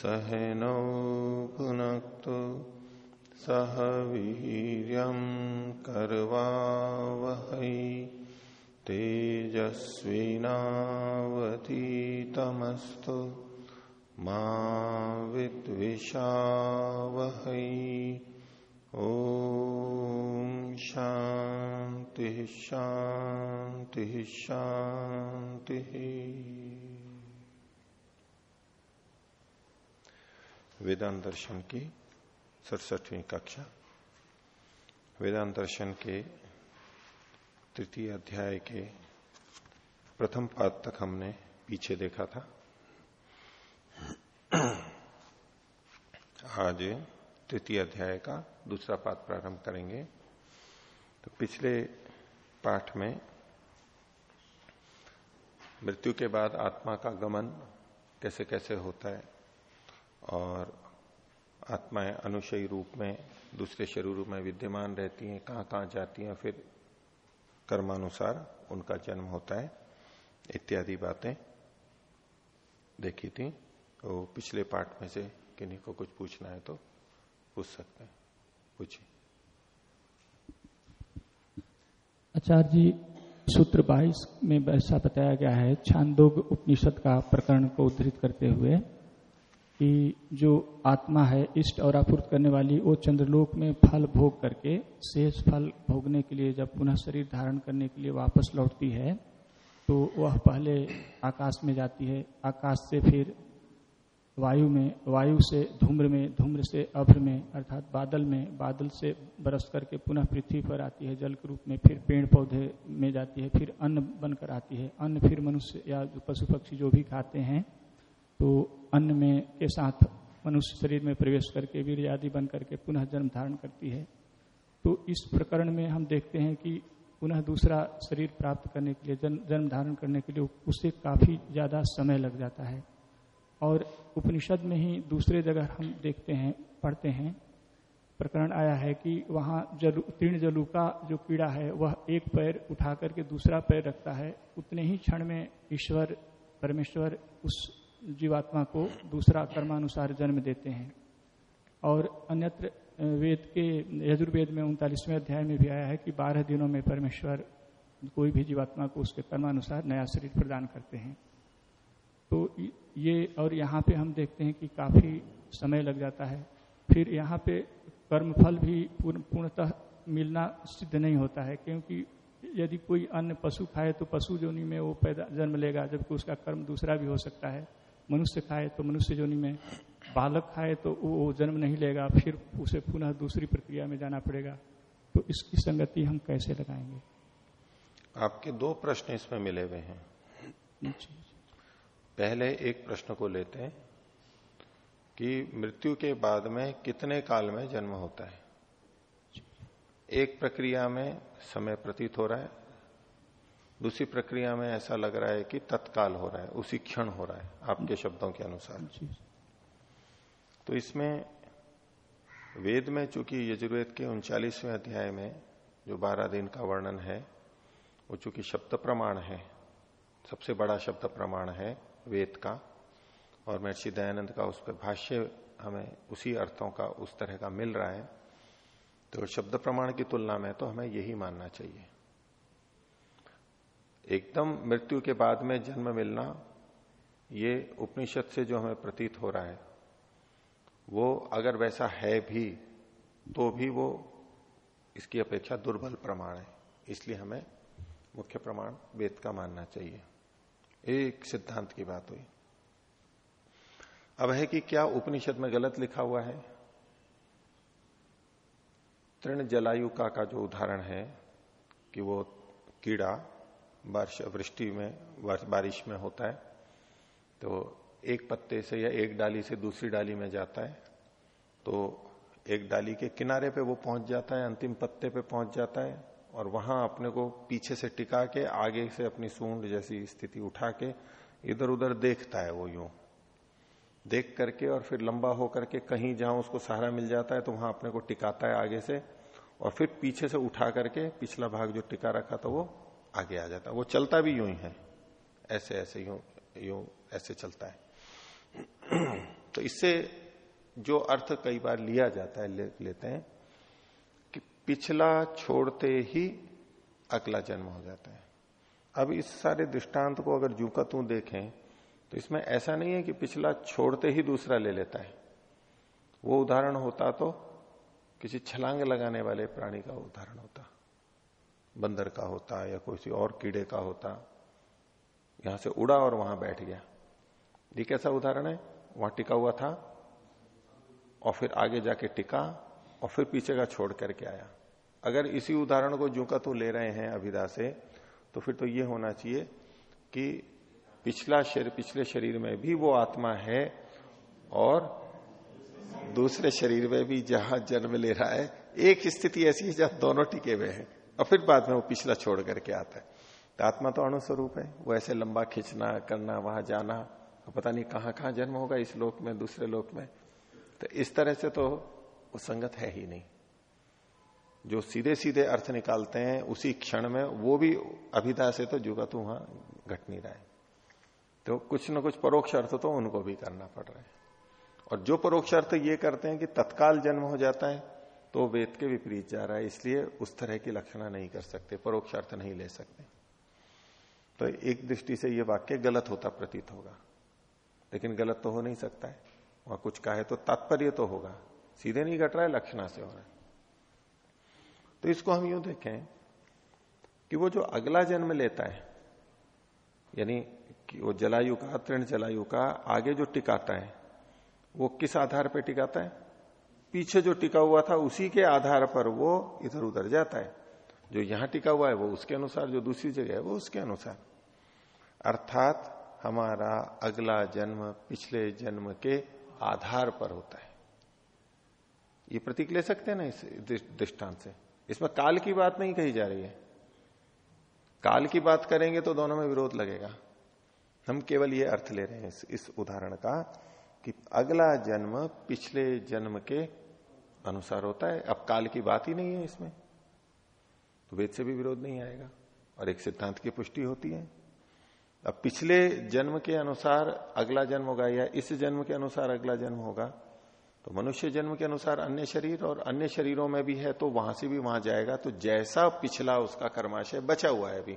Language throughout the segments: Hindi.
सहनौ भुनक्तु सह वीर्यं कर्वावहै तेजस्विनावतीतमस्तु मा विद्विषावहै। ॐ शान्तिः शान्तिः शान्तिः। वेदांत दर्शन की सड़सठवीं कक्षा। वेदांत दर्शन के तृतीय अध्याय के प्रथम पाद तक हमने पीछे देखा था। आज तृतीय अध्याय का दूसरा पाठ प्रारंभ करेंगे। तो पिछले पाठ में मृत्यु के बाद आत्मा का गमन कैसे कैसे होता है और आत्माएँ अनुशयी रूप में, दूसरे शरीरों में विद्यमान रहती हैं, कहाँ कहाँ जाती हैं, फिर कर्मानुसार उनका जन्म होता है, इत्यादि बातें देखी थी। तो पिछले पाठ में से किन्हीं को कुछ पूछना है तो पूछ सकते हैं। पूछिए। आचार्य जी, सूत्र 22 में ऐसा बताया गया है, छांदोग उपनिषद का प्रकरण को उद्धृत करते हुए कि जो आत्मा है, इष्ट और आपूर्त करने वाली, वो चंद्रलोक में फल भोग करके, शेष फल भोगने के लिए जब पुनः शरीर धारण करने के लिए वापस लौटती है तो वह पहले आकाश में जाती है। आकाश से फिर वायु में, वायु से धूम्र में, धूम्र से अभ्र में, अर्थात बादल में, बादल से बरस करके पुनः पृथ्वी पर आती है। जल के रूप में फिर पेड़ पौधे में जाती है, फिर अन्न बनकर आती है। अन्न फिर मनुष्य या पशु पक्षी जो भी खाते हैं तो अन्न में के साथ मनुष्य शरीर में प्रवेश करके वीर आदि बन करके पुनः जन्म धारण करती है। तो इस प्रकरण में हम देखते हैं कि पुनः दूसरा शरीर प्राप्त करने के लिए जन्म धारण करने के लिए उसे काफ़ी ज़्यादा समय लग जाता है। और उपनिषद में ही दूसरे जगह हम देखते हैं, पढ़ते हैं, प्रकरण आया है कि वहाँ जलु तीर्ण जलू का जो कीड़ा है, वह एक पैर उठा करके दूसरा पैर रखता है। उतने ही क्षण में ईश्वर, परमेश्वर उस जीवात्मा को दूसरा कर्मानुसार जन्म देते हैं। और अन्यत्र वेद के, यजुर्वेद में उनतालीसवें अध्याय में भी आया है कि बारह दिनों में परमेश्वर कोई भी जीवात्मा को उसके कर्मानुसार नया शरीर प्रदान करते हैं। तो ये और यहाँ पे हम देखते हैं कि काफ़ी समय लग जाता है। फिर यहाँ पे कर्मफल भी पूर्णतः मिलना सिद्ध नहीं होता है, क्योंकि यदि कोई अन्य पशु खाए तो पशु जोनी में वो पैदा, जन्म लेगा, जबकि उसका कर्म दूसरा भी हो सकता है। मनुष्य खाए तो मनुष्य जोनी में, बालक खाए तो वो जन्म नहीं लेगा, फिर उसे पुनः दूसरी प्रक्रिया में जाना पड़ेगा। तो इसकी संगति हम कैसे लगाएँगे? आपके दो प्रश्न इसमें मिले हुए हैं। पहले एक प्रश्न को लेते हैं कि मृत्यु के बाद में कितने काल में जन्म होता है? एक प्रक्रिया में समय प्रतीत हो रहा है दूसरी प्रक्रिया में ऐसा लग रहा है कि तत्काल हो रहा है उसी क्षण हो रहा है आपके शब्दों के अनुसार। तो इसमें वेद में चूँकि यजुर्वेद के उनचालीसवें अध्याय में जो बारह दिन का वर्णन है वो चूँकि शब्द प्रमाण है सबसे बड़ा शब्द प्रमाण है वेद का और महर्षि दयानंद का उस पर भाष्य हमें उसी अर्थों का उस तरह का मिल रहा है तो शब्द प्रमाण की तुलना में तो हमें यही मानना चाहिए। एकदम मृत्यु के बाद में जन्म मिलना, ये उपनिषद से जो हमें प्रतीत हो रहा है, वो अगर वैसा है भी तो भी वो इसकी अपेक्षा दुर्बल प्रमाण है। इसलिए हमें मुख्य प्रमाण वेद का मानना चाहिए। एक सिद्धांत की बात हुई। अब है कि क्या उपनिषद में गलत लिखा हुआ है? तृण जलायु का का जो उदाहरण है, कि वो कीड़ा वर्ष वृष्टि में वर्ष बारिश में होता है। तो एक पत्ते से या एक डाली से दूसरी डाली में जाता है। तो एक डाली के किनारे पे वो पहुँच जाता है, अंतिम पत्ते पे पहुँच जाता है और वहाँ अपने को पीछे से टिका के, आगे से अपनी सूंड जैसी स्थिति उठा के इधर उधर देखता है वो यूँ। देख करके और फिर लंबा होकर के कहीं जहाँ उसको सहारा मिल जाता है तो वहाँ अपने को टिकाता है आगे से और फिर पीछे से उठा करके पिछला भाग जो टिका रखा था वो आगे आ जाता है। वो चलता भी यूँ ही है। ऐसे ऐसे यूँ यूँ ऐसे चलता है। तो इससे जो अर्थ कई बार लिया जाता है ले, लेते हैं कि पिछला छोड़ते ही अगला जन्म हो जाता है। अब इस सारे दृष्टांत को अगर जू का तू देखें तो इसमें ऐसा नहीं है कि पिछला छोड़ते ही दूसरा ले लेता है। वो उदाहरण होता तो किसी छलांग लगाने वाले प्राणी का उदाहरण होता। बंदर का होता या कोई और कीड़े का होता, यहाँ से उड़ा और वहाँ बैठ गया। ये कैसा उदाहरण है? वहाँ टिका हुआ था और फिर आगे जाके टिका और फिर पीछे का छोड़ करके आया। अगर इसी उदाहरण को जू का तू ले रहे हैं अभिदा से तो फिर तो ये होना चाहिए कि पिछला शरीर, पिछले शरीर में भी वो आत्मा है और दूसरे शरीर में भी जहाँ जन्म ले रहा है, एक स्थिति ऐसी है जहाँ दोनों टिके हुए हैं। और फिर बाद में वो पिछला छोड़ करके आता है। तो आत्मा तो अणुस्वरूप है। वो ऐसे लंबा खींचना, करना, वहाँ जाना पता नहीं कहाँ कहाँ जन्म होगा इस लोक में, दूसरे लोक में। तो इस तरह से तो वो संगत है ही नहीं। जो सीधे सीधे अर्थ निकालते हैं, उसी क्षण में वो भी अभिदा से तो जुगा तो वहाँ घट नहीं रहा है। तो कुछ न कुछ परोक्ष अर्थ तो उनको भी करना पड़ रहा है। और जो परोक्ष अर्थ ये करते हैं कि तत्काल जन्म हो जाता है तो वेद के विपरीत जा रहा है, इसलिए उस तरह की लक्षणा नहीं कर सकते परोक्ष अर्थ नहीं ले सकते। तो एक दृष्टि से यह वाक्य गलत होता प्रतीत होगा, लेकिन गलत तो हो नहीं सकता है। वहाँ कुछ कहे तो तात्पर्य तो होगा, सीधे नहीं घट रहा है, लक्षणा से हो रहा है। तो इसको हम यूँ देखें कि वो जो अगला जन्म लेता है, यानी कि वो जलायु का, तृण जलायु का आगे जो टिकाता है, वो किस आधार पर टिकाता है? पीछे जो टिका हुआ था उसी के आधार पर वो इधर उधर जाता है। जो यहाँ टिका हुआ है वो उसके अनुसार जो दूसरी जगह है वो उसके अनुसार। अर्थात हमारा अगला जन्म पिछले जन्म के आधार पर होता है। ये प्रतीक ले सकते हैं ना इस दृष्टांत से। इसमें काल की बात नहीं कही जा रही है। काल की बात करेंगे तो दोनों में विरोध लगेगा। हम केवल ये अर्थ ले रहे हैं इस, इस उदाहरण का कि अगला जन्म पिछले जन्म के अनुसार होता है। अब काल की बात ही नहीं है इसमें। तो वेद से भी विरोध नहीं आएगा और एक सिद्धांत की पुष्टि होती है। अब पिछले जन्म के अनुसार अगला जन्म होगा या इस जन्म के अनुसार अगला जन्म होगा तो मनुष्य जन्म के अनुसार अन्य शरीर और अन्य शरीरों में भी है तो वहाँ से भी वहाँ जाएगा। तो जैसा पिछला उसका कर्माशय बचा हुआ है अभी,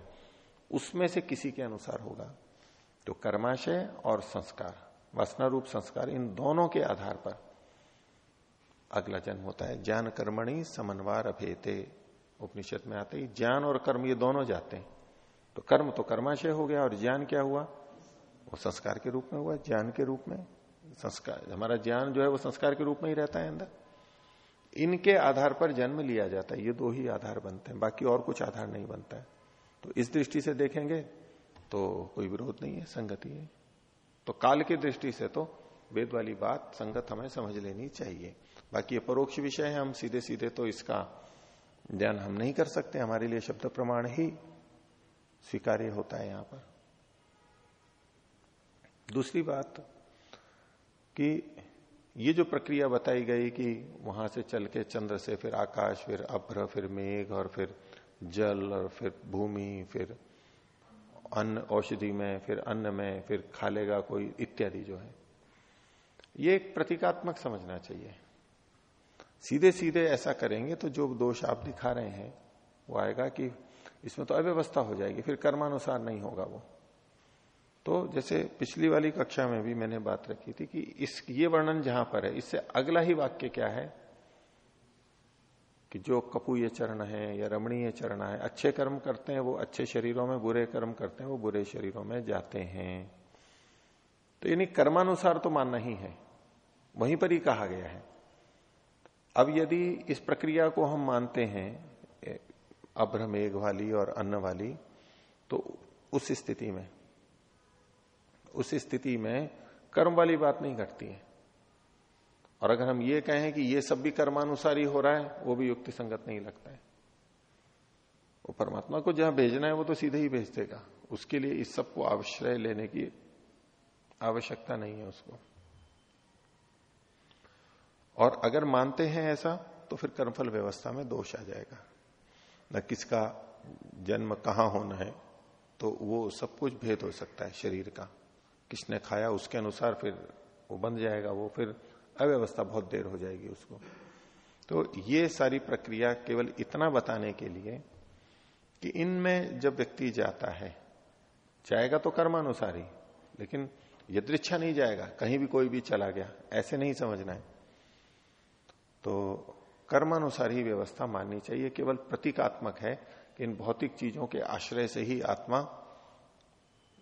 उसमें से किसी के अनुसार होगा। तो कर्माशय और संस्कार वासना रूप संस्कार, इन दोनों के आधार पर अगला जन्म होता है। ज्ञान कर्मणि समन्वार अभेते। उपनिषद में आते ही ज्ञान और कर्म ये दोनों जाते हैं। तो कर्म तो कर्माशय हो गया और ज्ञान क्या हुआ? वो संस्कार के रूप में हुआ, ज्ञान के रूप में। संस्कार, हमारा ज्ञान जो है वो संस्कार के रूप में ही रहता है अंदर। इनके आधार पर जन्म लिया जाता है। ये दो ही आधार बनते हैं, बाकी और कुछ आधार नहीं बनता है। तो इस दृष्टि से देखेंगे तो कोई विरोध नहीं है, संगति है। तो काल की दृष्टि से तो वेद वाली बात संगत हमें समझ लेनी चाहिए। बाकी ये परोक्ष विषय है, हम सीधे सीधे तो इसका ज्ञान हम नहीं कर सकते, हमारे लिए शब्द प्रमाण ही स्वीकार्य होता है यहाँ पर। दूसरी बात कि ये जो प्रक्रिया बताई गई कि वहाँ से चल के चंद्र से फिर आकाश, फिर अभ्र, फिर मेघ और फिर जल और फिर भूमि, फिर अन्न औषधि में, फिर अन्न में, फिर खालेगा कोई इत्यादि जो है। ये एक प्रतीकात्मक समझना चाहिए। सीधे सीधे ऐसा करेंगे तो जो दोष आप दिखा रहे हैं, वो आएगा कि इसमें तो अव्यवस्था हो जाएगी, फिर कर्मानुसार नहीं होगा वो। तो जैसे पिछली वाली कक्षा में भी मैंने बात रखी थी कि इस, ये वर्णन जहाँ पर है, इससे अगला ही वाक्य क्या है? कि जो कपूय चरण है या रमणीय चरण है, अच्छे कर्म करते हैं वो अच्छे शरीरों में, बुरे कर्म करते हैं वो बुरे शरीरों में जाते हैं। तो यानी कर्मानुसार तो मानना ही है। वहीं पर ही कहा गया है। अब यदि इस प्रक्रिया को हम मानते हैं अभ्र मेघ वाली और अन्न वाली तो उस स्थिति में, उस स्थिति में कर्म वाली बात नहीं घटती है। और अगर हम ये कहें कि ये सब भी कर्मानुसार ही हो रहा है, वो भी युक्ति संगत नहीं लगता है। वो परमात्मा को जहाँ भेजना है, वो तो सीधे ही भेज देगा। उसके लिए इस सबको आश्रय लेने की आवश्यकता नहीं है उसको। और अगर मानते हैं ऐसा तो फिर कर्मफल व्यवस्था में दोष आ जाएगा। न किसका जन्म कहाँ होना है तो वो सब कुछ भेद हो सकता है शरीर का। किसने खाया उसके अनुसार फिर वो बन जाएगा, वो फिर अव्यवस्था बहुत देर हो जाएगी उसको। तो ये सारी प्रक्रिया केवल इतना बताने के लिए कि इनमें जब व्यक्ति जाता है, जाएगा तो कर्मानुसार ही, लेकिन यदृच्छा नहीं जाएगा, कहीं भी कोई भी चला गया, ऐसे नहीं समझना है। तो कर्मानुसार ही व्यवस्था माननी चाहिए। केवल प्रतीकात्मक है कि इन भौतिक चीज़ों के आश्रय से ही आत्मा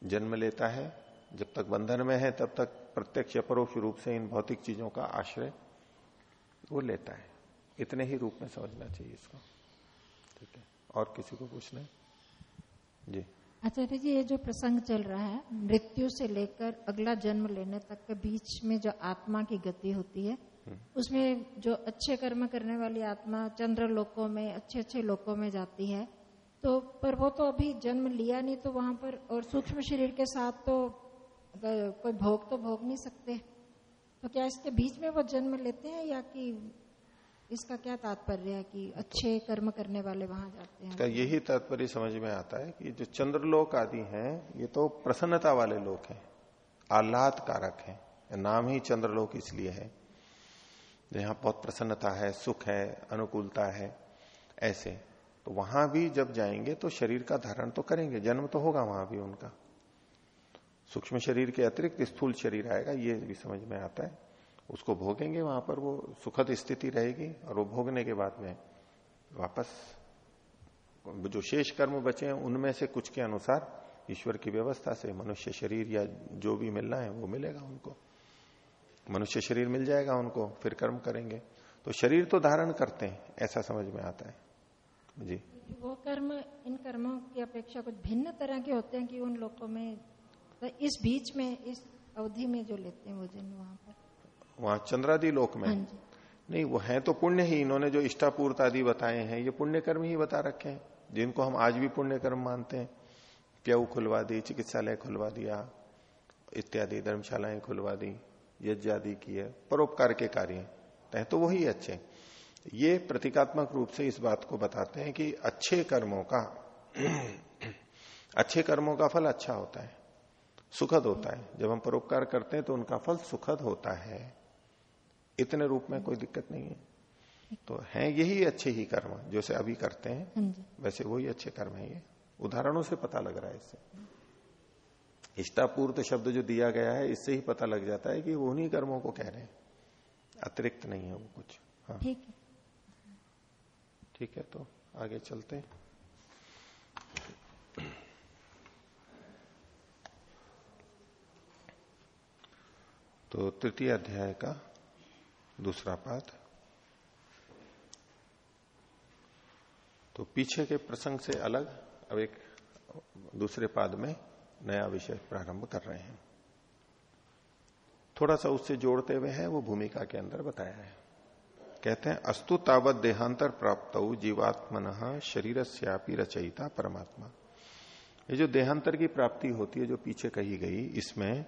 जन्म लेता है। जब तक बंधन में है, तब तक प्रत्यक्ष परोक्ष रूप से इन भौतिक चीज़ों का आश्रय वो लेता है। इतने ही रूप में समझना चाहिए इसको। ठीक है? और किसी को पूछना है? जी। आचार्य जी, ये जो प्रसंग चल रहा है, मृत्यु से लेकर अगला जन्म लेने तक के बीच में जो आत्मा की गति होती है। उसमें जो अच्छे कर्म करने वाली आत्मा चंद्र लोकों में, अच्छे अच्छे लोकों में जाती है तो पर वो तो अभी जन्म लिया नहीं तो वहाँ पर और सूक्ष्म शरीर के साथ तो कोई भोग तो भोग नहीं सकते। तो क्या इसके बीच में वो जन्म लेते हैं या कि इसका क्या तात्पर्य है कि अच्छे कर्म करने वाले वहाँ जाते हैं? यही तात्पर्य समझ में आता है कि जो चंद्रलोक आदि हैं, ये तो प्रसन्नता वाले लोग हैं आह्लाद कारक है। नाम ही चंद्रलोक इसलिए है जहाँ बहुत प्रसन्नता है, सुख है, अनुकूलता है, ऐसे। तो वहाँ भी जब जाएँगे तो शरीर का धारण तो करेंगे, जन्म तो होगा वहाँ भी उनका। सूक्ष्म शरीर के अतिरिक्त स्थूल शरीर आएगा, ये भी समझ में आता है। उसको भोगेंगे वहाँ पर, वो सुखद स्थिति रहेगी और वो भोगने के बाद में वापस जो शेष कर्म बचे हैं, उनमें से कुछ के अनुसार ईश्वर की व्यवस्था से मनुष्य शरीर या जो भी मिलना है, वो मिलेगा उनको। मनुष्य शरीर मिल जाएगा उनको फिर कर्म करेंगे। तो शरीर तो धारण करते हैं ऐसा समझ में आता है। जी। वो कर्म इन कर्मों की अपेक्षा कुछ भिन्न तरह के होते हैं कि उन लोगों में तो इस बीच में इस अवधि में जो लेते हैं वो जन्म वहाँ पर? वहाँ चंद्रादि लोक में? हाँ नहीं वो है तो पुण्य ही इन्होंने जो इष्टापूर्त आदि बताए हैं ये पुण्य कर्म ही बता रखे हैं जिनको हम आज भी पुण्य कर्म मानते हैं। प्यऊ खुलवा दी चिकित्सालय खुलवा दिया इत्यादि धर्मशालाएँ खुलवा दी। यज्ञ आदि की है परोपकार के कार्य है। तो वही अच्छे ये प्रतीकात्मक रूप से इस बात को बताते हैं कि अच्छे कर्मों का अच्छे कर्मों का फल अच्छा होता है सुखद होता है। जब हम परोपकार करते हैं तो उनका फल सुखद होता है। इतने रूप में कोई दिक्कत नहीं है। तो है यही अच्छे ही कर्म जैसे अभी करते हैं हाँ वैसे वही अच्छे कर्म है ये। उदाहरणों से पता लग रहा है इससे। इष्टापूर्त शब्द जो दिया गया है इससे ही पता लग जाता है कि वो उन्हीं कर्मों को कह रहे हैं। अतिरिक्त नहीं है वो कुछ। हाँ। ठीक है। ठीक है तो आगे चलते हैं। तो तृतीय अध्याय का दूसरा पाठ। तो पीछे के प्रसंग से अलग अब एक दूसरे पाद में नया विषय प्रारंभ कर रहे हैं। थोड़ा सा उससे जोड़ते हुए है, वो भूमिका के अंदर बताया है। कहते हैं, अस्तु तावत देहांतर प्राप्त जीवात्मन शरीर रचयिता परमात्मा। ये जो देहांतर की प्राप्ति होती है, जो पीछे कही गई, इसमें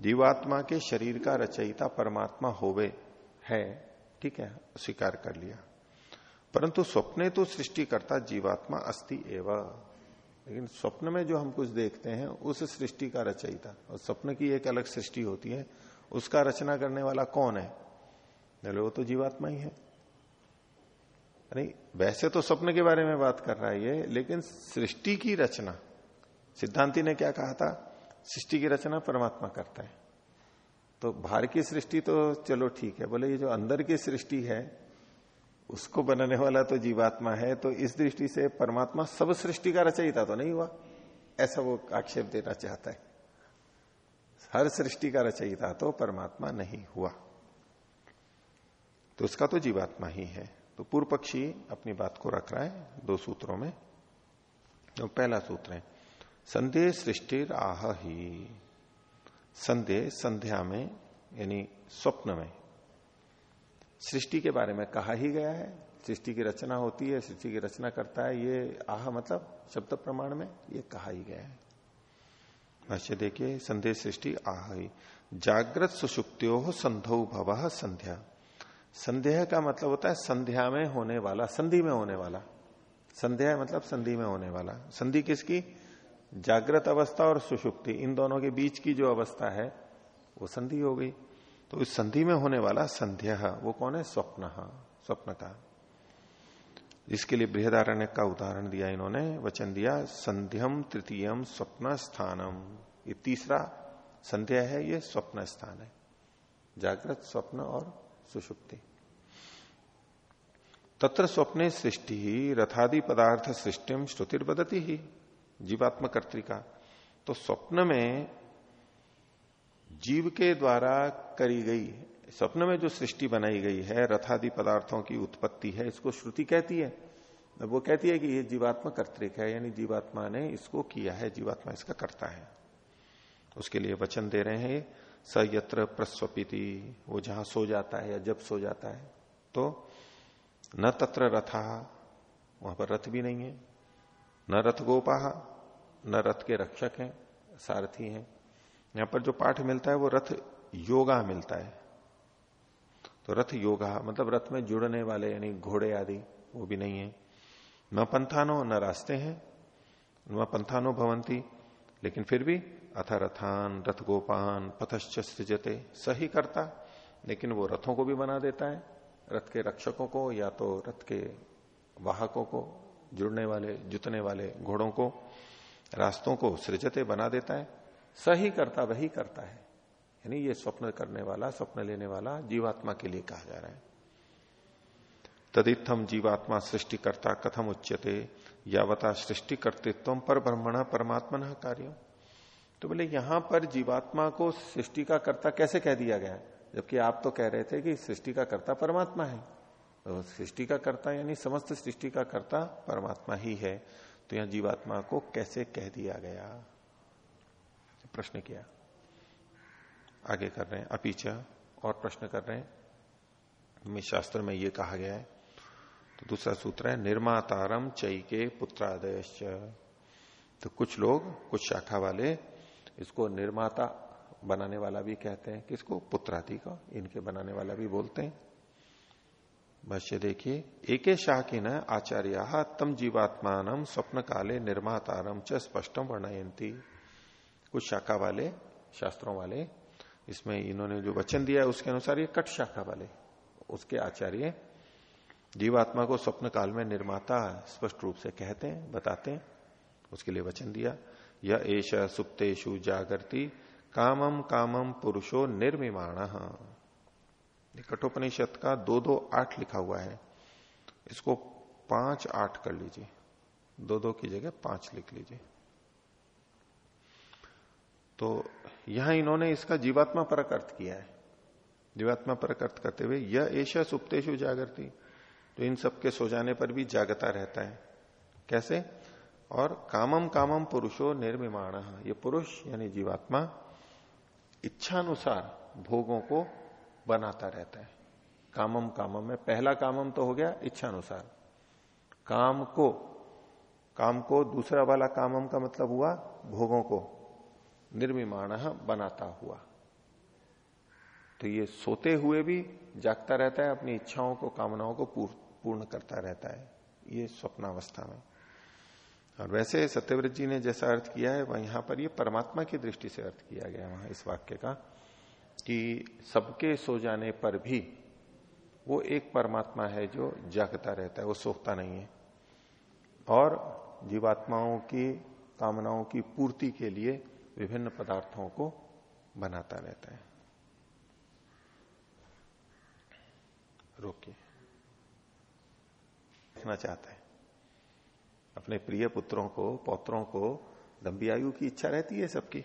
जीवात्मा के शरीर का रचयिता परमात्मा होवे है, ठीक है, स्वीकार कर लिया। परंतु स्वप्ने तो सृष्टि करता जीवात्मा अस्ति एवं। लेकिन स्वप्न में जो हम कुछ देखते हैं, उस सृष्टि का रचयिता। और स्वप्न की एक अलग सृष्टि होती है। उसका रचना करने वाला कौन है? बोले, वो तो जीवात्मा ही है। नहीं वैसे तो स्वप्न के बारे में बात कर रहा है ये, लेकिन सृष्टि की रचना, सिद्धांति ने क्या कहा था? सृष्टि की रचना परमात्मा करता है। तो बाहर की सृष्टि तो चलो ठीक है। बोले, ये जो अंदर की सृष्टि है उसको बनाने वाला तो जीवात्मा है तो इस दृष्टि से परमात्मा सब सृष्टि का रचयिता तो नहीं हुआ। ऐसा वो आक्षेप देना चाहता है। हर सृष्टि का रचयिता तो परमात्मा नहीं हुआ। तो उसका तो जीवात्मा ही है। तो पूर्व पक्षी अपनी बात को रख रहा है दो सूत्रों में। तो पहला सूत्र है, संदेह सृष्टि आह ही। संदेह संध्या में, यानी स्वप्न में। सृष्टि के बारे में कहा ही गया है। सृष्टि की रचना होती है, सृष्टि की रचना करता है। ये आह मतलब शब्द प्रमाण में ये कहा ही गया है। भाष्य देखिए संदेह सृष्टि आह जागृत सुषुप्त्यो संधो भव संध्या। संध्या का मतलब होता है संध्या में होने वाला, संधि में होने वाला। संध्या मतलब संधि में होने वाला। संधि किसकी? जागृत अवस्था और सुषुप्ति। इन दोनों के बीच की जो अवस्था है, वो संधि हो गई। तो इस संधि में होने वाला संध्या, वो कौन है? स्वप्न स्वप्न का इसके लिए बृहदारण्य का उदाहरण दिया इन्होंने, वचन दिया, संध्यम तृतीयम स्वप्न स्थानम ये तीसरा संध्या है, ये स्वप्न स्थान है। जागृत, स्वप्न और सुषुप्ति। तत्र स्वप्ने सृष्टि ही, रथादि पदार्थ सृष्टि श्रुतिर बदती ही जीवात्म कर्तिका तो स्वप्न में जीव के द्वारा करी गई, स्वप्न में जो सृष्टि बनाई गई है, रथादि पदार्थों की उत्पत्ति है, इसको श्रुति कहती है। वो कहती है कि ये जीवात्मा कर्तिक है, यानी जीवात्मा ने इसको किया है, जीवात्मा इसका करता है। उसके लिए वचन दे रहे हैं, स यत्र प्रस्वपिति, वो जहाँ सो जाता है या जब सो जाता है तो न तत्र रथा, वहाँ पर रथ भी नहीं है। न रथ गोपा न रथ के रक्षक हैं, सारथी हैं। यहाँ पर जो पाठ मिलता है वो रथ योगा मिलता है। तो रथ योगा मतलब रथ में जुड़ने वाले, यानी घोड़े आदि, वो भी नहीं है। न पंथानो न रास्ते हैं, न पंथानो भवंती, लेकिन फिर भी अथ रथान, रथ गोपान, पथश्च सृजते, सही करता, लेकिन वो रथों को भी बना देता है। रथ के रक्षकों को, या तो रथ के वाहकों को, जुड़ने वाले, जुतने वाले घोड़ों को, रास्तों को सृजते बना देता है। सही करता, वही करता है। यानी ये स्वप्न करने वाला, स्वप्न लेने वाला जीवात्मा के लिए कहा जा रहा है। तदित्थम जीवात्मा सृष्टिकर्ता कथम उच्यते, यावता सृष्टि कर्तृत्व पर ब्रह्मण परमात्मा न कार्य। तो बोले, यहाँ पर जीवात्मा को सृष्टि का कर्ता कैसे कह दिया गया? जबकि आप तो कह रहे थे कि सृष्टि का कर्ता परमात्मा है। तो सृष्टि का कर्ता यानी समस्त सृष्टि का कर्ता परमात्मा ही है। तो यहाँ जीवात्मा को कैसे कह दिया गया? प्रश्न किया। आगे कर रहे हैं। अपीचा और प्रश्न कर रहे हैं। शास्त्र में ये कहा गया है। तो दूसरा सूत्र है निर्मातारम चई के पुत्रादय तो कुछ लोग, कुछ शाखा वाले इसको निर्माता बनाने वाला भी कहते हैं। किसको? पुत्रादि का। इनके बनाने वाला भी बोलते हैं। भाष्य देखिए, एक शाखिन आचार्य तम जीवात्मान स्वप्न काले निर्मातारम च स्पष्टम वर्णयंती कुछ शाखा वाले, शास्त्रों वाले, इसमें इन्होंने जो वचन दिया है उसके अनुसार ये कट शाखा वाले, उसके आचार्य जीवात्मा को स्वप्न काल में निर्माता स्पष्ट रूप से कहते हैं, बताते हैं, उसके लिए वचन दिया यह एश सुप्तेशु जागृति कामम कामम पुरुषो निर्मिमाण। कठोपनिषद का दो दो आठ लिखा हुआ है। इसको पाँच आठ कर लीजिए। दो दो की जगह पाँच लिख लीजिए। तो यहाँ इन्होंने इसका जीवात्मा परक अर्थ किया है। जीवात्मा परक अर्थ करते हुए यह ऐसा सुप्तेशु जागृति तो इन सबके सो जाने पर भी जागता रहता है। कैसे? और कामम कामम पुरुषो निर्मिमाण। ये पुरुष यानी जीवात्मा इच्छानुसार भोगों को बनाता रहता है। कामम कामम में पहला कामम तो हो गया इच्छानुसार। काम को काम को दूसरा वाला कामम का मतलब हुआ भोगों को। निर्मिमाण बनाता हुआ। तो ये सोते हुए भी जागता रहता है, अपनी इच्छाओं को, कामनाओं को पूर्ण करता रहता है। ये स्वप्नावस्था में। और वैसे सत्यव्रत जी ने जैसा अर्थ किया है, वह यहाँ पर ये परमात्मा की दृष्टि से अर्थ किया गया वहाँ इस वाक्य का, कि सबके सो जाने पर भी वो एक परमात्मा है जो जागता रहता है, वो सोखता नहीं है। और जीवात्माओं की कामनाओं की पूर्ति के लिए विभिन्न पदार्थों को बनाता रहता है। रोकिए। देखना चाहता है। अपने प्रिय पुत्रों को, पौत्रों को लंबी आयु की इच्छा रहती है सबकी।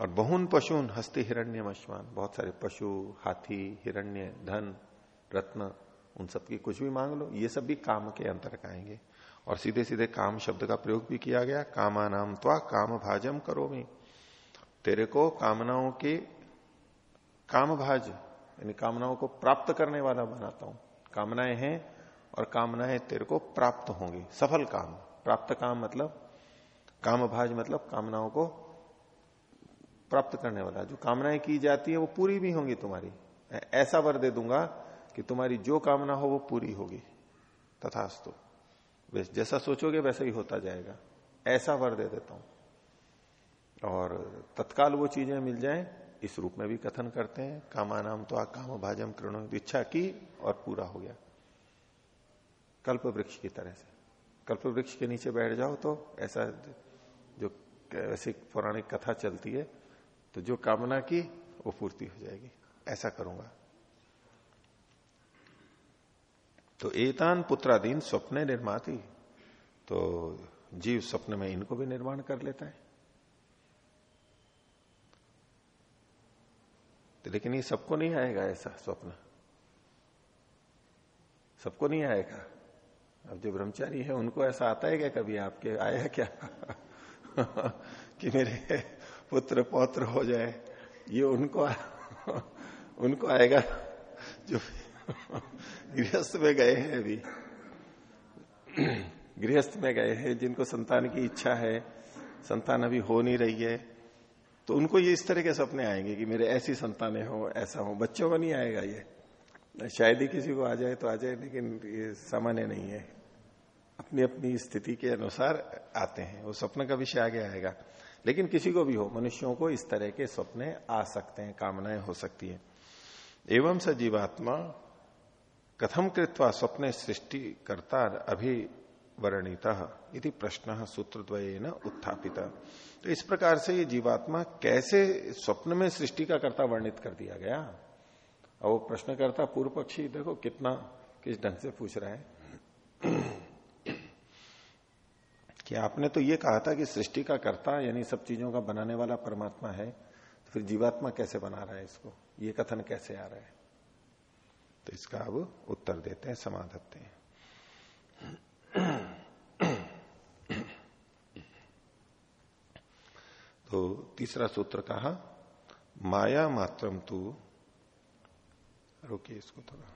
और बहुन पशुन हस्ते हिरण्य मशमान बहुत सारे पशु, हाथी, हिरण्य, धन, रत्न, उन सब की कुछ भी मांग लो। ये सब भी काम के अंतर आएँगे। और सीधे सीधे काम शब्द का प्रयोग भी किया गया, कामा नाम त्वा, काम भाजम करो में तेरे को कामनाओं के काम भाज, यानी कामनाओं को प्राप्त करने वाला बनाता हूँ। कामनाएँ हैं और कामनाएँ तेरे को प्राप्त होंगी। सफल काम। प्राप्त काम मतलब काम भाज मतलब कामनाओं को प्राप्त करने वाला। जो कामनाएँ की जाती है, वो पूरी भी होंगी तुम्हारी। ऐसा वर दे दूँगा कि तुम्हारी जो कामना हो, वो पूरी होगी। तथास्तु। जैसा सोचोगे वैसा ही होता जाएगा। ऐसा वर दे देता हूँ। और तत्काल वो चीज़ें मिल जाए, इस रूप में भी कथन करते हैं। कामा नाम तो काम भाजम कृण इच्छा की और पूरा हो गया। कल्प वृक्ष की तरह से। कल्प वृक्ष के नीचे बैठ जाओ तो ऐसा जो ऐसी पौराणिक कथा चलती है तो जो कामना की, वो पूर्ति हो जाएगी। ऐसा करूँगा। तो एतान पुत्रादीन स्वप्न निर्माती तो जीव स्वप्न में इनको भी निर्माण कर लेता है। तो लेकिन ये सबको नहीं आएगा ऐसा स्वप्न। सबको नहीं आएगा। अब जो ब्रह्मचारी है, उनको ऐसा आता है क्या कभी आपके, आया क्या? कि मेरे पुत्र पौत्र हो जाए, ये उनको उनको आएगा जो गृहस्थ में गए हैं अभी। गृहस्थ में गए हैं, जिनको संतान की इच्छा है, संतान अभी हो नहीं रही है तो उनको ये इस तरह के सपने आएँगे कि मेरे ऐसी संतानें हो, ऐसा हो। बच्चों को नहीं आएगा ये। शायद ही किसी को आ जाए तो आ जाए, लेकिन ये सामान्य नहीं है। अपनी अपनी स्थिति के अनुसार आते हैं। वो स्वप्न का विषय आगे आएगा। लेकिन किसी को भी हो, मनुष्यों को इस तरह के सपने आ सकते हैं, कामनाएँ हो सकती है। एवं स जीवात्मा कथम कृत्वा स्वप्ने सृष्टि करता अभिवर्णित इति प्रश्न सूत्र न उत्थापित। तो इस प्रकार से ये जीवात्मा कैसे स्वप्न में सृष्टि का कर्ता वर्णित कर दिया गया? और वो प्रश्न करता पूर्व पक्षी देखो कितना, किस ढंग से पूछ रहा है। कि आपने तो ये कहा था कि सृष्टि का कर्ता, यानी सब चीज़ों का बनाने वाला परमात्मा है तो फिर जीवात्मा कैसे बना रहा है इसको? ये कथन कैसे आ रहा है? तो इसका अब उत्तर देते हैं समाधत्ते हैं। तो तीसरा सूत्र कहा, माया मात्रम तू। रोकिए इसको थोड़ा।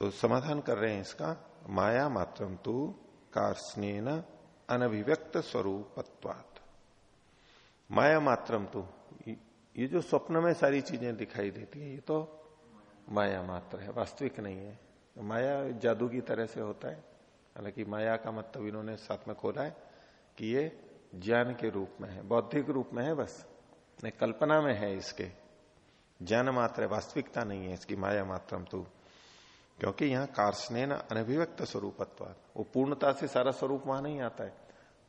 तो समाधान कर रहे हैं इसका, माया मात्रम तू कार्स्नेन अनभिव्यक्त स्वरूपत्वात। माया मात्रम तू ये जो स्वप्न में सारी चीज़ें दिखाई देती है, ये तो माया मात्र है, वास्तविक नहीं है। माया जादू की तरह से होता है। हालाँकि माया का मतलब इन्होंने साथ में खोला है कि ये ज्ञान के रूप में है, बौद्धिक रूप में है बस। नहीं, कल्पना में है इसके। ज्ञान मात्र है, वास्तविकता नहीं है इसकी, माया मात्रम तू। क्योंकि यहाँ कार्सने अनभिव्यक्त स्वरूपत्व वो पूर्णता से सारा स्वरूप वहाँ नहीं आता है।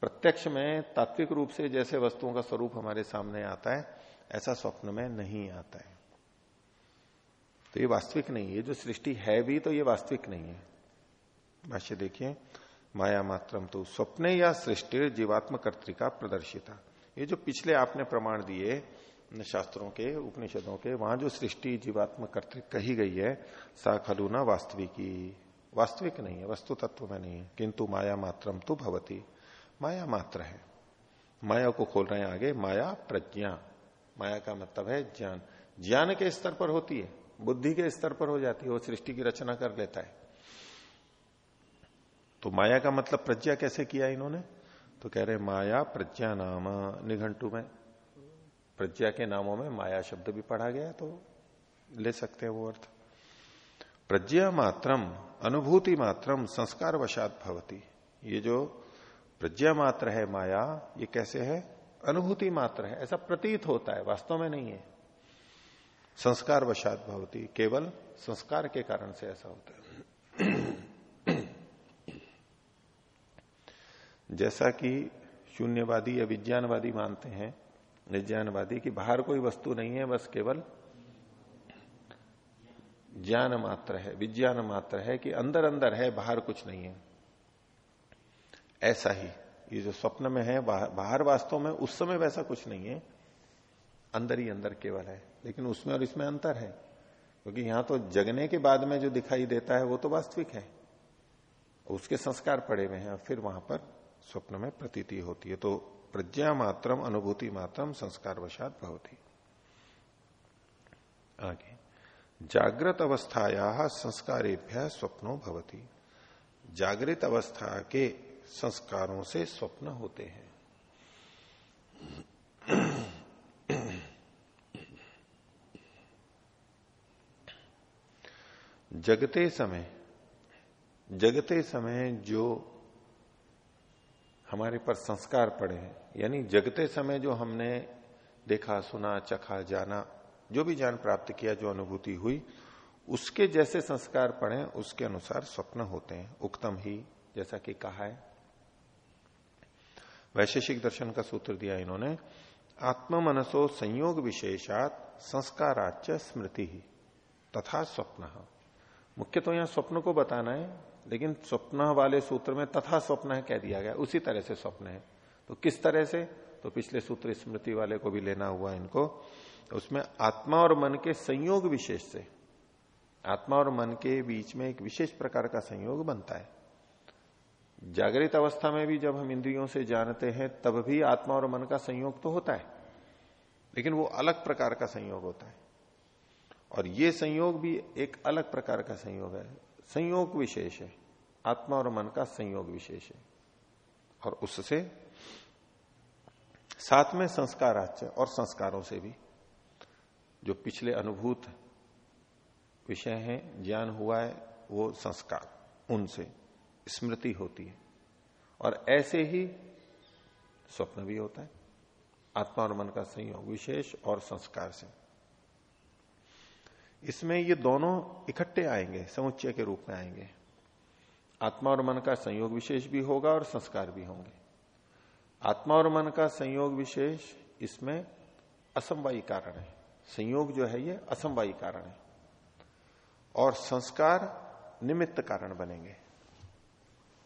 प्रत्यक्ष में तात्विक रूप से जैसे वस्तुओं का स्वरूप हमारे सामने आता है, ऐसा स्वप्न में नहीं आता है। तो ये वास्तविक नहीं है, जो सृष्टि है भी तो ये वास्तविक नहीं है। भाष्य देखिए, माया मात्रम तो स्वप्ने या सृष्टि जीवात्म कर्तिका प्रदर्शिता। ये जो पिछले आपने प्रमाण दिए शास्त्रों के, उपनिषदों के, वहाँ जो सृष्टि जीवात्म कर्तिक कही गई है, सा खलु न वास्तविकी। वास्तविक नहीं है, वस्तु तत्व में नहीं है, किंतु माया मात्रम तो भवती। माया मात्र है। माया को खोल रहे हैं आगे, माया प्रज्ञा। माया का मतलब है ज्ञान। ज्ञान के स्तर पर होती है। बुद्धि के स्तर पर हो जाती है, वो सृष्टि की रचना कर लेता है। तो माया का मतलब प्रज्ञा कैसे किया इन्होंने? तो कह रहे माया प्रज्ञा नाम, निघंटू में। प्रज्ञा के नामों में माया शब्द भी पढ़ा गया तो ले सकते हैं वो अर्थ। प्रज्ञा मात्रम, अनुभूति मात्रम संस्कार वशात भवती। ये जो प्रज्ञा मात्र है माया, ये कैसे है? अनुभूति मात्र है, ऐसा प्रतीत होता है, वास्तव में नहीं है। संस्कार वशात भवती, केवल संस्कार के कारण से ऐसा होता है। जैसा कि शून्यवादी या विज्ञानवादी मानते हैं, विज्ञानवादी कि बाहर कोई वस्तु नहीं है, बस केवल ज्ञान मात्र है, विज्ञान मात्र है कि अंदर अंदर है, बाहर कुछ नहीं है। ऐसा ही, ये जो स्वप्न में है, बाहर वास्तव में उस समय वैसा कुछ नहीं है अंदर ही अंदर केवल है, लेकिन उसमें और इसमें अंतर है। क्योंकि यहाँ तो जगने के बाद में जो दिखाई देता है, वो तो वास्तविक है। उसके संस्कार पड़े हुए हैं फिर वहाँ पर स्वप्न में प्रतीति होती है। तो प्रज्ञा मात्रम, अनुभूति मात्रम संस्कार वशात भवती। आगे। जागृत अवस्थाया संस्कारेभ्य स्वप्नो भवती। जागृत अवस्था के संस्कारों से स्वप्न होते हैं। जगते समय जगते समय जो हमारे पर संस्कार पड़े हैं, यानी जगते समय जो हमने देखा, सुना, चखा, जाना, जो भी ज्ञान प्राप्त किया, जो अनुभूति हुई, उसके जैसे संस्कार पड़े उसके अनुसार स्वप्न होते हैं। उक्तम ही, जैसा कि कहा है। वैशेषिक दर्शन का सूत्र दिया इन्होंने आत्म मनसो संयोग विशेषात संस्काराच स्मृति ही तथा स्वप्न। मुख्य तो यहाँ स्वप्न को बताना है, लेकिन स्वप्न वाले सूत्र में तथा स्वप्न है कह दिया गया, उसी तरह से स्वप्न है। तो किस तरह से? तो पिछले सूत्र स्मृति वाले को भी लेना हुआ इनको। तो उसमें आत्मा और मन के संयोग विशेष से, आत्मा और मन के बीच में एक विशेष प्रकार का संयोग बनता है। जागृत अवस्था में भी जब हम इंद्रियों से जानते हैं, तब भी आत्मा और मन का संयोग तो होता है, लेकिन वो अलग प्रकार का संयोग होता है। और ये संयोग भी एक अलग प्रकार का संयोग है। संयोग विशेष है। आत्मा और मन का संयोग विशेष है। और उससे साथ में संस्काराच्य और संस्कारों से भी जो पिछले अनुभूत विषय है, ज्ञान हुआ है, वो संस्कार, उनसे स्मृति होती है। और ऐसे ही स्वप्न भी होता है। आत्मा और मन का संयोग विशेष और संस्कार से। इसमें ये दोनों इकट्ठे आएँगे, समुच्चय के रूप में आएँगे। आत्मा और मन का संयोग विशेष भी होगा और संस्कार भी होंगे। आत्मा और मन का संयोग विशेष इसमें असमवायी कारण है। संयोग जो है, ये असमवायी कारण है। और संस्कार निमित्त कारण बनेंगे।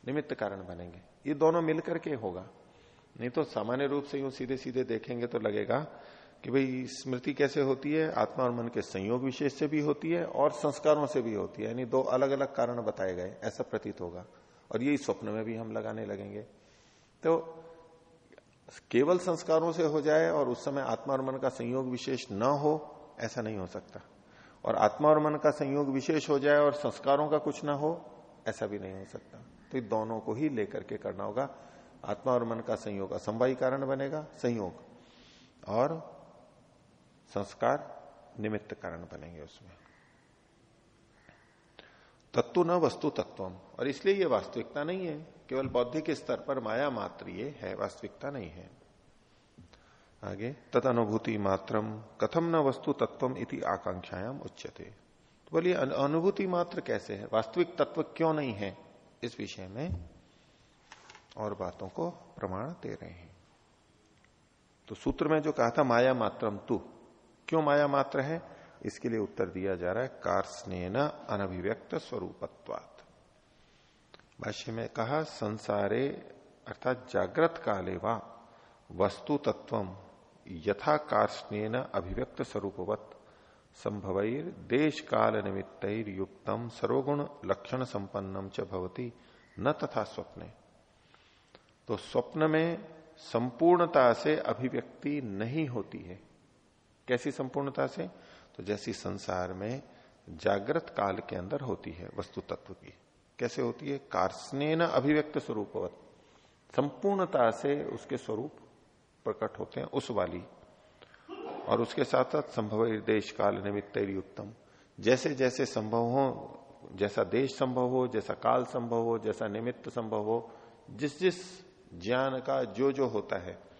निमित्त कारण बनेंगे। ये दोनों मिलकर के होगा। नहीं तो सामान्य रूप से यूँ सीधे सीधे देखेंगे तो लगेगा कि भाई स्मृति कैसे होती है, आत्मा और मन के संयोग विशेष से भी होती है और संस्कारों से भी होती है। यानी दो अलग अलग कारण बताए गए, ऐसा प्रतीत होगा। और यही स्वप्न में भी हम लगाने लगेंगे। तो केवल संस्कारों से हो जाए और उस समय आत्मा और मन का संयोग विशेष न हो, ऐसा नहीं हो सकता। और आत्मा और मन का संयोग विशेष हो जाए और संस्कारों का कुछ ना हो, ऐसा भी नहीं हो सकता। तो दोनों को ही लेकर के करना होगा। आत्मा और मन का संयोग असंवाई कारण बनेगा, संयोग। और संस्कार निमित्त कारण बनेंगे उसमें। तत्व न वस्तु तत्व और इसलिए ये वास्तविकता नहीं है। केवल बौद्धिक स्तर पर माया मात्र ये है, वास्तविकता नहीं है। आगे तद अनुभूति मात्रम, कथम न वस्तु तत्व इति आकांक्षायाम उच्चते तो बोलिए अनुभूति मात्र कैसे है? वास्तविक तत्व क्यों नहीं है? इस विषय में और बातों को प्रमाण दे रहे हैं। तो सूत्र में जो कहा था, माया मात्रम तू क्यों माया मात्र है? इसके लिए उत्तर दिया जा रहा है, कार्स्नेन अनभिव्यक्त स्वरूपत्वात। भाष्य में कहा, संसारे अर्थात जागृत काले वा वस्तु तत्व यथा कार्स्नेन अभिव्यक्त स्वरूपवत। संभवैर देश काल निमित्त युक्तम सर्वगुण लक्षण संपन्नम च भवती, न तथा स्वप्ने। तो स्वप्न में संपूर्णता से अभिव्यक्ति नहीं होती है। कैसी संपूर्णता से? तो जैसी संसार में जागृत काल के अंदर होती है वस्तु तत्व की। कैसे होती है? कार्सने न अभिव्यक्त स्वरूपवत। संपूर्णता से उसके स्वरूप प्रकट होते हैं उस वाली। और उसके साथ साथ संभव देश काल निमित्त उत्तम। जैसे जैसे संभव हो, जैसा देश संभव हो, जैसा काल संभव हो, जैसा निमित्त संभव हो, जिस जिस ज्ञान का जो जो होता है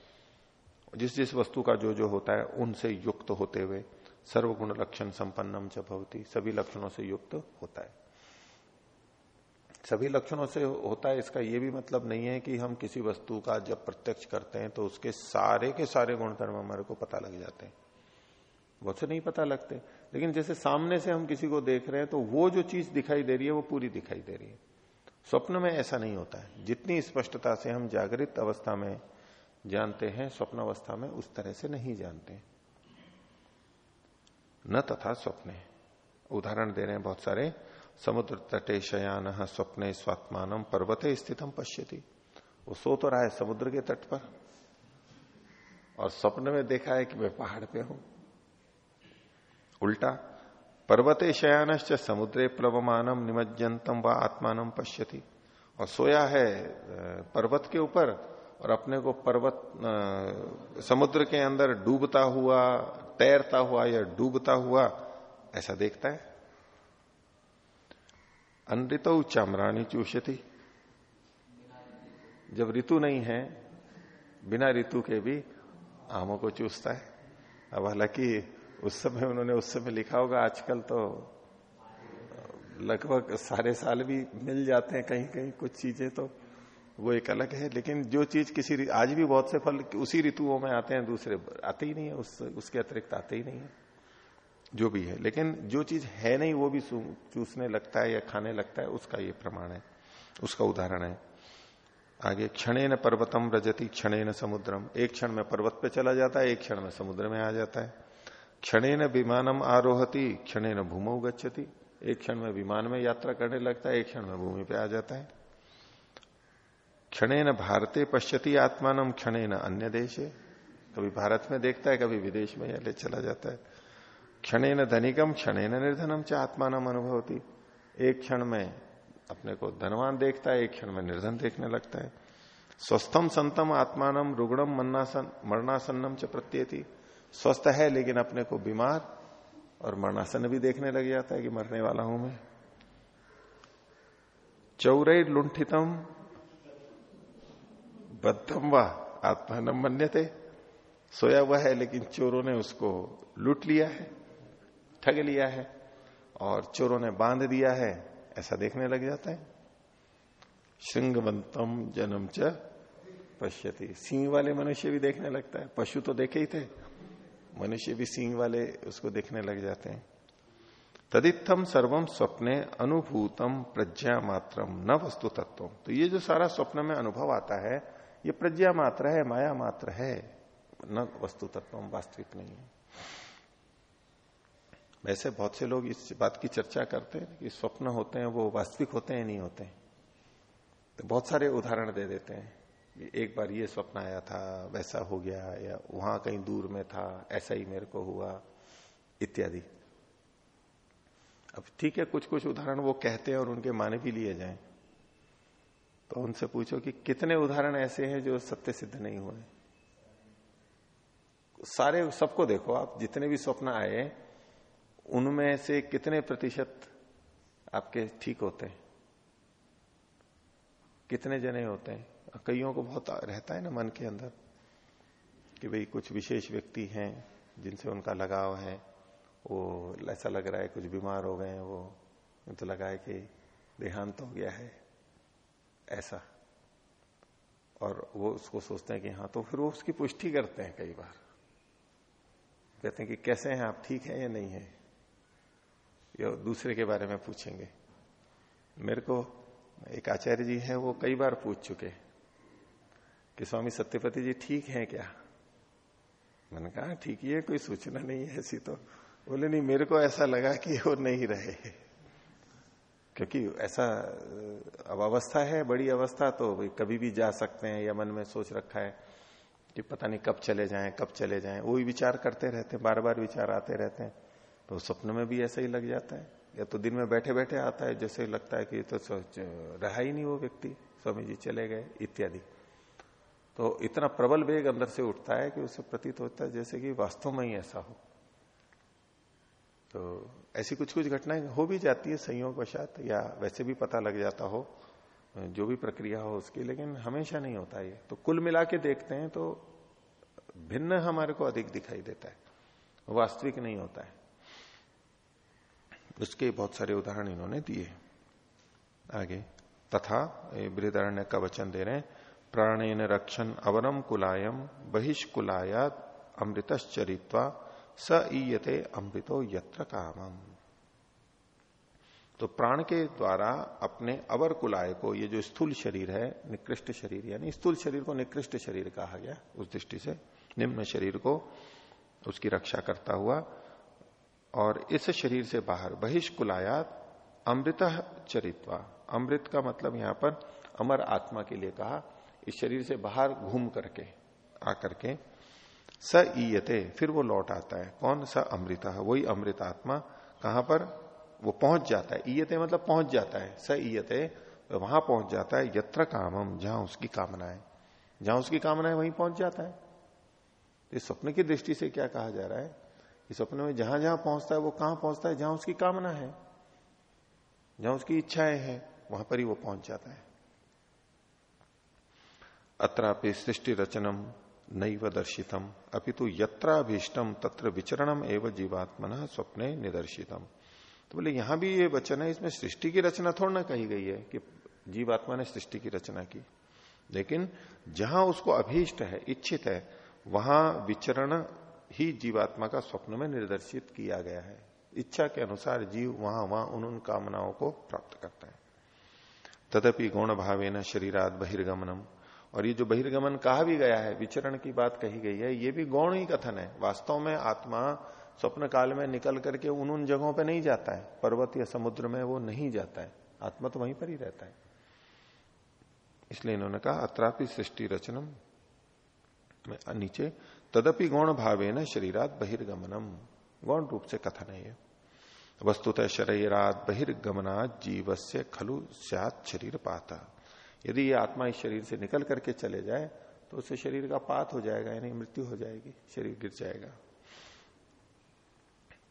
जिस जिस वस्तु का जो जो होता है, उनसे युक्त होते हुए सर्वगुण लक्षण संपन्नम च भवती, सभी लक्षणों से युक्त होता है। सभी लक्षणों से होता है, इसका यह भी मतलब नहीं है कि हम किसी वस्तु का जब प्रत्यक्ष करते हैं तो उसके सारे के सारे गुण धर्म हमारे को पता लग जाते हैं। बहुत से नहीं पता लगते, लेकिन जैसे सामने से हम किसी को देख रहे हैं तो वो जो चीज़ दिखाई दे रही है, वो पूरी दिखाई दे रही है। स्वप्न में ऐसा नहीं होता है। जितनी स्पष्टता से हम जागृत अवस्था में जानते हैं स्वप्न अवस्था में उस तरह से नहीं जानते। न तथा स्वप्न। उदाहरण दे रहे हैं बहुत सारे। समुद्र तटे शयान स्वप्न स्वात्मान पर्वते स्थितम पश्यति। वो सो तो रहा है समुद्र के तट पर। और स्वप्न में देखा है कि मैं पहाड़ पे हूँ। उल्टा, पर्वते शयानश्च समुद्रे प्लवमानम निमज्जनतम व आत्मान पश्यति। और सोया है पर्वत के ऊपर और अपने को पर्वत समुद्र के अंदर डूबता हुआ, तैरता हुआ या डूबता हुआ, ऐसा देखता है? अनृत चामराणी चूषती। जब ऋतु नहीं है, बिना ऋतु के भी आमों को चूसता है। अब हालाँकि उस समय उन्होंने उस समय लिखा होगा, आजकल तो लगभग सारे साल भी मिल जाते हैं कहीं कहीं कुछ चीज़ें तो। वो एक अलग है, लेकिन जो चीज़ किसी आज भी बहुत से फल, उसी ऋतुओं में आते हैं, दूसरे आते ही नहीं है, उस, उसके अतिरिक्त आते ही नहीं है, जो भी है। लेकिन जो चीज़ है नहीं, वो भी चूसने लगता है या खाने लगता है, उसका ये प्रमाण है, उसका उदाहरण है। आगे क्षणे न पर्वतम रजती क्षण न समुद्रम। एक क्षण में पर्वत पे चला जाता है, एक क्षण में समुद्र में आ जाता है। क्षणे न विमानम आरोहती क्षणे न भूमो गच्छती। एक क्षण में विमान में यात्रा करने लगता है, एक क्षण में भूमि पे आ जाता है। क्षणे न भारते पश्यति आत्मान न अन्य देश कभी भारत में देखता है, कभी विदेश में ले चला जाता है। क्षणे न धनिकम क्षणे न निर्धनम च आत्मान अनुभवती। एक क्षण में अपने को धनवान देखता है, एक क्षण में निर्धन देखने लगता है। स्वस्थम संतम आत्मानम रुग्णम मन्नासन मरणासन्नम च प्रत्येति। स्वस्थ है, लेकिन अपने को बीमार और मरणासन भी देखने लग जाता है कि मरने वाला हूँ मैं। चौरई लुंठितम बद्धम व मन्य थे सोया हुआ है, लेकिन चोरों ने उसको लूट लिया है, ठग लिया है, और चोरों ने बाँध दिया है, ऐसा देखने लग जाता है। श्रृंगवंतम जन्म च पश्यति। सिंह वाले मनुष्य भी देखने लगता है। पशु तो देखे ही थे। मनुष्य भी सिंह वाले उसको देखने लग जाते हैं। तदित्थम सर्वम स्वप्ने अनुभूतम प्रज्ञा मात्रम न वस्तु तत्व तो ये जो सारा स्वप्न में अनुभव आता है ये प्रज्ञा मात्र है, माया मात्र है। न वस्तु तत्व वास्तविक नहीं है। वैसे बहुत से लोग इस बात की चर्चा करते हैं कि स्वप्न होते हैं, वो वास्तविक होते हैं, नहीं होते हैं। तो बहुत सारे उदाहरण दे देते हैं एक बार ये स्वप्न आया था, वैसा हो गया, या वहाँ कहीं दूर में था, ऐसा ही मेरे को हुआ, इत्यादि। अब ठीक है कुछ कुछ उदाहरण वो कहते हैं और उनके माने भी लिए जाएँ। तो उनसे पूछो कि कितने उदाहरण ऐसे हैं जो सत्य सिद्ध नहीं हुए। सारे सबको देखो आप, जितने भी स्वप्न आए, उनमें से कितने प्रतिशत आपके ठीक होते हैं? कितने जने होते हैं? कईयों को बहुत रहता है ना मन के अंदर कि भाई कुछ विशेष व्यक्ति हैं जिनसे उनका लगाव है, वो ऐसा लग रहा है कुछ बीमार हो गए हैं, वो तो लगा है कि देहांत हो गया है। ऐसा। और वो उसको सोचते हैं कि हाँ तो फिर वो उसकी पुष्टि करते हैं कई बार। कहते हैं कि कैसे हैं आप, ठीक है या नहीं है? या दूसरे के बारे में पूछेंगे। मेरे को एक आचार्य जी हैं, वो कई बार पूछ चुके कि स्वामी सत्यपति जी ठीक हैं क्या? मैंने कहा ठीक ही है, कोई सूचना नहीं है ऐसी तो। बोले, नहीं, मेरे को ऐसा लगा कि वो नहीं रहे। क्योंकि ऐसा अब अवस्था है, बड़ी अवस्था तो कभी भी जा सकते हैं या मन में सोच रखा है कि पता नहीं कब चले जाएँ, कब चले जाएँ। वही विचार करते रहते हैं बार बार विचार आते रहते हैं। तो स्वप्न में भी ऐसा ही लग जाता है। या तो दिन में बैठे बैठे आता है, जैसे लगता है कि तो रहा ही नहीं वो व्यक्ति, स्वामी जी चले गए, इत्यादि। तो इतना प्रबल वेग अंदर से उठता है कि उसे प्रतीत होता है जैसे कि वास्तव में ही ऐसा हो। तो ऐसी कुछ कुछ घटनाएँ हो भी जाती है संयोग वशात, या वैसे भी पता लग जाता हो, जो भी प्रक्रिया हो उसकी, लेकिन हमेशा नहीं होता ये। तो कुल मिला के देखते हैं तो भिन्न हमारे को अधिक दिखाई देता है। वास्तविक नहीं होता है। उसके बहुत सारे उदाहरण इन्होंने दिए। आगे, तथा बृहदारण्य का वचन दे रहे हैं, प्राणेन रक्षण अवरम कुलायम बहिष्कुलाया अमृतश्चरित्वा स ईयते अमृतो यत्र कामम। तो प्राण के द्वारा अपने अवर कुलाय को, ये जो स्थूल शरीर है, निकृष्ट शरीर, यानी स्थूल शरीर को निकृष्ट शरीर कहा गया, उस दृष्टि से, निम्न शरीर को उसकी रक्षा करता हुआ, और इस शरीर से बाहर, बहिष्कुलायात अमृत चरित्वा, अमृत का मतलब यहाँ पर अमर आत्मा के लिए कहा, इस शरीर से बाहर घूम करके, आकर के स ईयते, फिर वो लौट आता है। कौन? सा अमृत, वही अमृत आत्मा। कहाँ पर? वो पहुँच जाता है। ईयते मतलब पहुँच जाता है। स ईयते, वहाँ पहुँच जाता है, यत्र कामम, जहाँ उसकी कामना है। जहाँ उसकी कामना है, वहीं पहुँच जाता है। इस स्वप्न की दृष्टि से क्या कहा जा रहा है? इस स्वप्न में जहाँ जहाँ पहुँचता है, वो कहाँ पहुँचता है? जहाँ उसकी कामना है। जहाँ उसकी इच्छाएँ हैं, वहाँ पर ही वो पहुँच जाता है। अत्रापि सृष्टि रचनम नैव दर्शितम। अपितु यत्राभीष्टम, तत्र विचरणम एवं जीवात्मना स्वप्ने निदर्शितम। तो बोले, यहाँ भी ये वचन है, इसमें सृष्टि की रचना थोड़ा ना कही गई है कि जीवात्मा ने सृष्टि की रचना की। लेकिन जहाँ उसको अभीष्ट है, इच्छित है, वहाँ विचरण ही जीवात्मा का स्वप्न में निर्दर्शित किया गया है। इच्छा के अनुसार जीव वहाँ वहाँ उन उन कामनाओं को प्राप्त करता है। तदपि गौण भावे न शरीरात बहिर्गमनम। और ये जो बहिर्गमन कहा भी गया है, विचरण की बात कही गई है, ये भी गौण ही कथन है। वास्तव में आत्मा स्वप्न काल में निकल करके उन उन जगहों पे नहीं जाता है। पर्वत या समुद्र में वो नहीं जाता है। आत्मा तो वहीं पर ही रहता है। इसलिए इन्होंने कहा, अत्रापि सृष्टि रचनम नीचे, तदपि गौण भावे न शरीरात बहिर्गमनम। गौण रूप से कथन है ये। वस्तुतः शरीरात बहिर्गमनात जीव से खलु सत शरीर पाता यदि ये आत्मा इस शरीर से निकल करके चले जाए तो उससे शरीर का पात हो जाएगा, यानी मृत्यु हो जाएगी, शरीर गिर जाएगा।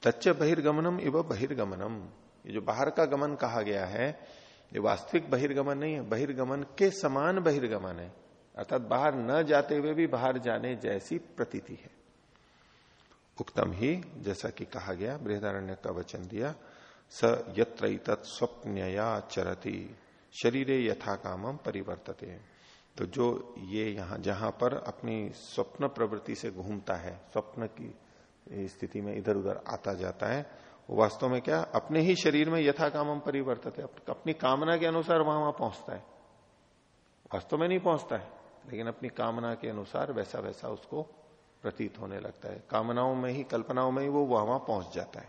तच्च बहिर्गमनम इव बहिर्गमनम। ये जो बाहर का गमन कहा गया है, ये वास्तविक बहिर्गमन नहीं है, बहिर्गमन के समान बहिर्गमन है। अर्थात बाहर न जाते हुए भी बाहर जाने जैसी प्रतीति है। उक्तम ही, जैसा कि कहा गया, बृहदारण्य का वचन दिया, स यत्र स्वप्नया चरती। शरीरे यथा कामम परिवर्तते। तो जो ये यहाँ, जहाँ पर अपनी स्वप्न प्रवृत्ति से घूमता है, स्वप्न की स्थिति में इधर उधर आता जाता है, वो वास्तव में क्या, अपने ही शरीर में यथा कामम परिवर्तते अपनी कामना के अनुसार वहाँ वहाँ पहुँचता है। वास्तव में नहीं पहुँचता है, लेकिन अपनी कामना के अनुसार वैसा वैसा उसको प्रतीत होने लगता है। कामनाओं में ही, कल्पनाओं में ही वो वहाँ वहाँ पहुँच जाता है।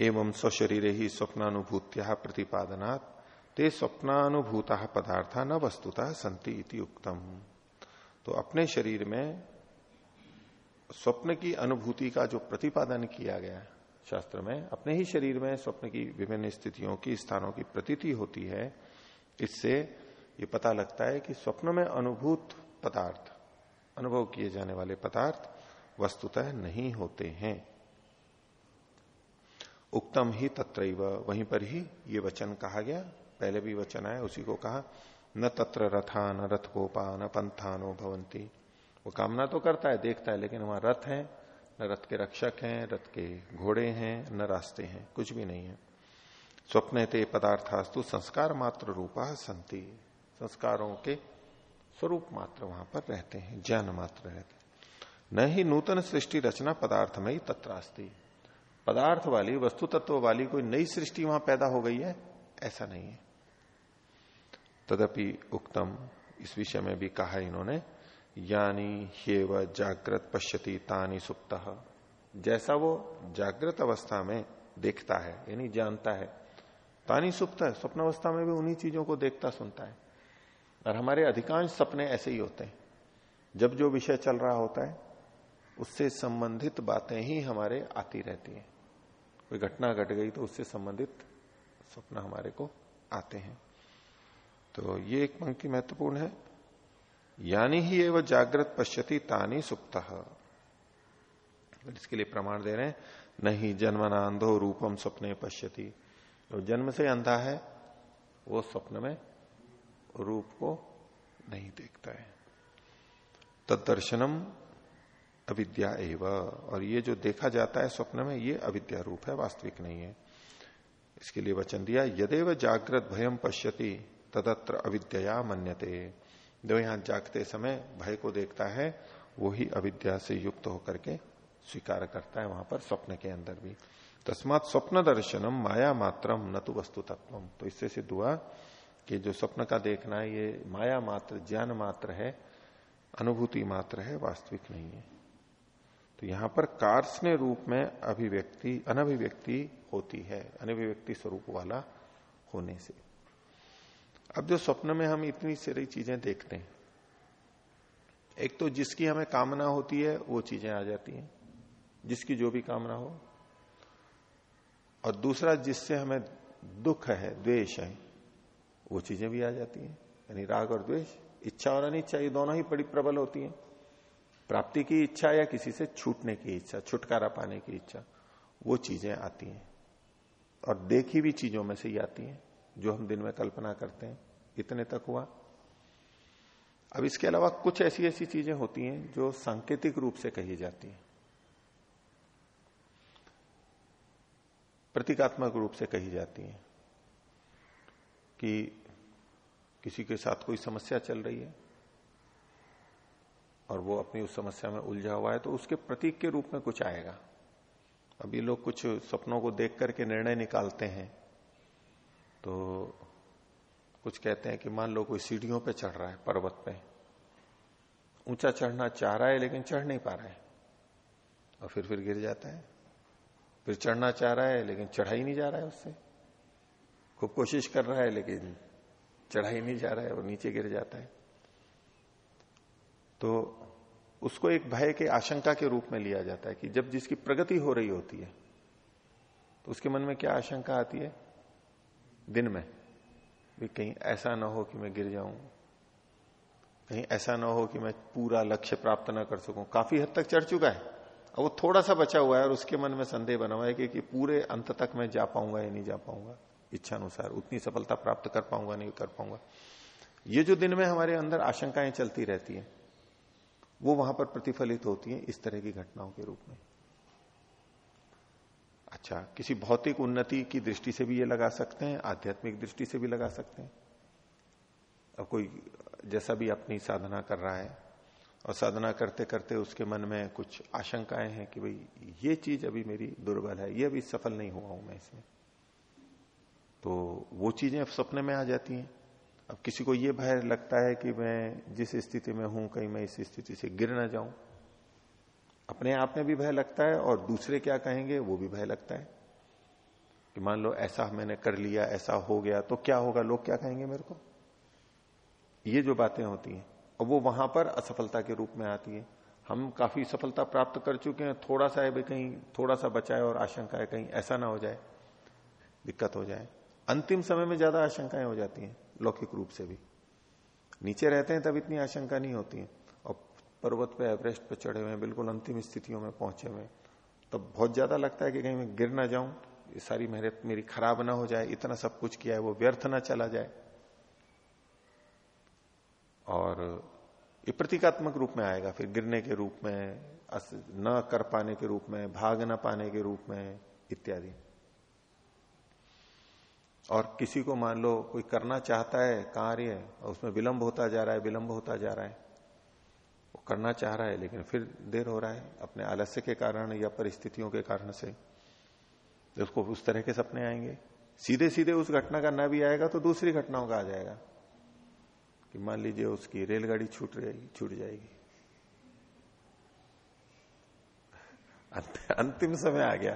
एवं स्वशरीर ही स्वप्नानुभूत्या प्रतिपादनात् ते स्वप्नानुभूता पदार्थ न वस्तुता संति इति उक्तम। तो अपने शरीर में स्वप्न की अनुभूति का जो प्रतिपादन किया गया शास्त्र में, अपने ही शरीर में स्वप्न की विभिन्न स्थितियों की, स्थानों की प्रतीति होती है, इससे ये पता लगता है कि स्वप्न में अनुभूत पदार्थ, अनुभव किए जाने वाले पदार्थ वस्तुतः नहीं होते हैं। उक्तम ही तत्र वहीं पर ही ये वचन कहा गया पहले भी वचन आया, उसी को कहा, न तत्र रथा न रथ गोपा न पंथानो भवंती वो कामना तो करता है, देखता है, लेकिन वहाँ रथ है, न रथ के रक्षक हैं, रथ के घोड़े हैं, न रास्ते हैं, कुछ भी नहीं है। स्वप्न ते पदार्थास्तु संस्कार मात्र रूपा संति। संस्कारों के स्वरूप मात्र वहाँ पर रहते हैं, ज्ञान मात्र रहते हैं। न ही नूतन सृष्टि रचना पदार्थ में ही तत्रास्ती। पदार्थ वाली वस्तु तत्व वाली कोई नई सृष्टि वहाँ पैदा हो गई है? ऐसा नहीं है। तदपि उक्तम। इस विषय में भी कहा इन्होंने, यानी हेव जागृत पश्यति तानी सुप्त। जैसा वो जागृत अवस्था में देखता है, यानी जानता है, तानी सुप्त है स्वप्न अवस्था में भी उन्हीं चीज़ों को देखता, सुनता है। और हमारे अधिकांश सपने ऐसे ही होते हैं। जब जो विषय चल रहा होता है, उससे संबंधित बातें ही हमारे आती रहती हैं। कोई घटना घट गट गई तो उससे संबंधित स्वप्न हमारे को आते हैं। तो ये एक पंक्ति महत्वपूर्ण है। यानी ही एवं जागृत पश्यति तानी सुप्त। इसके लिए प्रमाण दे रहे हैं, नहीं जन्मना अंधो रूपम स्वप्ने पश्यति। जो जन्म से अंधा है, वो स्वप्न में रूप को नहीं देखता है। तदर्शनम अविद्या एव। और ये जो देखा जाता है स्वप्न में, ये अविद्या रूप है, वास्तविक नहीं है। इसके लिए वचन दिया, यदेव जागृत भयम पश्यति। तदत्र अविद्या मन्यते। जो यहाँ जागते समय भय को देखता है वो ही अविद्या से युक्त होकर के स्वीकार करता है वहाँ पर स्वप्न के अंदर भी। तस्मात स्वप्न दर्शनम माया मात्रम न तो वस्तु तत्व तो इससे सिद्ध हुआ कि जो स्वप्न का देखना है, ये माया मात्र, ज्ञान मात्र है, अनुभूति मात्र है, वास्तविक नहीं है। तो यहाँ पर कार्य रूप में अभिव्यक्ति, अनभिव्यक्ति होती है, अनभिव्यक्ति स्वरूप वाला होने से। अब जो स्वप्न में हम इतनी सारी चीज़ें देखते हैं, एक तो जिसकी हमें कामना होती है, वो चीज़ें आ जाती हैं, जिसकी जो भी कामना हो। और दूसरा, जिससे हमें दुख है, द्वेष है, वो चीज़ें भी आ जाती हैं। यानी राग और द्वेष, इच्छा और अनिच्छा, ये दोनों ही बड़ी प्रबल होती हैं। प्राप्ति की इच्छा या किसी से छूटने की इच्छा, छुटकारा पाने की इच्छा, वो चीज़ें आती हैं। और देखी भी चीज़ों में से ही आती हैं। जो हम दिन में कल्पना करते हैं, इतने तक हुआ। अब इसके अलावा कुछ ऐसी ऐसी चीज़ें होती हैं जो सांकेतिक रूप से कही जाती हैं। प्रतीकात्मक रूप से कही जाती हैं कि किसी के साथ कोई समस्या चल रही है और वो अपनी उस समस्या में उलझा हुआ है तो उसके प्रतीक के रूप में कुछ आएगा। अभी लोग कुछ सपनों को देख करके निर्णय निकालते हैं। तो कुछ कहते हैं कि मान लो कोई सीढ़ियों पे चढ़ रहा है, पर्वत पे। ऊँचा चढ़ना चाह रहा है, लेकिन चढ़ नहीं पा रहा है। और फिर फिर गिर जाता है। फिर चढ़ना चाह रहा है, लेकिन चढ़ा ही नहीं जा रहा है उससे। खूब कोशिश कर रहा है, लेकिन चढ़ा ही नहीं जा रहा है और नीचे गिर जाता है। तो उसको एक भय के, आशंका के रूप में लिया जाता है कि जब जिसकी प्रगति हो रही होती है तो उसके मन में क्या आशंका आती है? दिन में भी कहीं ऐसा ना हो कि मैं गिर जाऊँ कहीं ऐसा ना हो कि मैं पूरा लक्ष्य प्राप्त ना कर सकूँ। काफ़ी हद तक चढ़ चुका है। अब वो थोड़ा सा बचा हुआ है और उसके मन में संदेह बना हुआ है कि, कि पूरे अंत तक मैं जा पाऊँगा या नहीं जा पाऊँगा। इच्छा अनुसार उतनी सफलता प्राप्त कर पाऊँगा नहीं कर पाऊँगा। ये जो दिन में हमारे अंदर आशंकाएँ चलती रहती है वो वहाँ पर प्रतिफलित होती है इस तरह की घटनाओं के रूप में। अच्छा किसी भौतिक उन्नति की दृष्टि से भी ये लगा सकते हैं, आध्यात्मिक दृष्टि से भी लगा सकते हैं? अब कोई जैसा भी अपनी साधना कर रहा है, और साधना करते करते उसके मन में कुछ आशंकाएँ हैं कि भाई, ये चीज़ अभी मेरी दुर्बल है, ये अभी सफल नहीं हुआ हूँ मैं इसमें। तो वो चीज़ें सपने में आ जाती हैं। अब किसी को ये भय लगता है कि मैं जिस स्थिति में हूँ, कहीं मैं इस स्थिति से गिर ना जाऊँ। अपने आप में भी भय लगता है और दूसरे क्या कहेंगे, वो भी भय लगता है। कि मान लो ऐसा मैंने कर लिया, ऐसा हो गया तो क्या होगा? लोग क्या कहेंगे मेरे को? ये जो बातें होती हैं, और वो वहाँ पर असफलता के रूप में आती है। हम काफ़ी सफलता प्राप्त कर चुके हैं, थोड़ा सा है कहीं, थोड़ा सा बचाए और आशंका है कहीं ऐसा ना हो जाए, दिक्कत हो जाए। अंतिम समय में ज़्यादा आशंकाएँ हो जाती हैं, लौकिक रूप से भी। नीचे रहते हैं तब इतनी आशंका नहीं होती है। पर्वत पे, एवरेस्ट पे चढ़े हुए बिल्कुल अंतिम स्थितियों में पहुँचे हुए तब बहुत ज़्यादा लगता है कि कहीं मैं गिर ना जाऊँ, ये सारी मेहनत मेरी खराब ना हो जाए, इतना सब कुछ किया है, वो व्यर्थ ना चला जाए। और ये प्रतीकात्मक रूप में आएगा, फिर गिरने के रूप में न कर पाने के रूप में, भाग न पाने के रूप में, इत्यादि। और किसी को मान लो, कोई करना चाहता है कार्य उसमें विलंब होता जा रहा है, विलंब होता जा रहा है वो करना चाह रहा है, लेकिन फिर देर हो रहा है अपने आलस्य के कारण या परिस्थितियों के कारण से। उसको उस तरह के सपने आएँगे। सीधे सीधे उस घटना का न भी आएगा तो दूसरी घटनाओं का आ जाएगा। कि मान लीजिए उसकी रेलगाड़ी छूट जाएगी छूट जाएगी। अंतिम समय आ गया।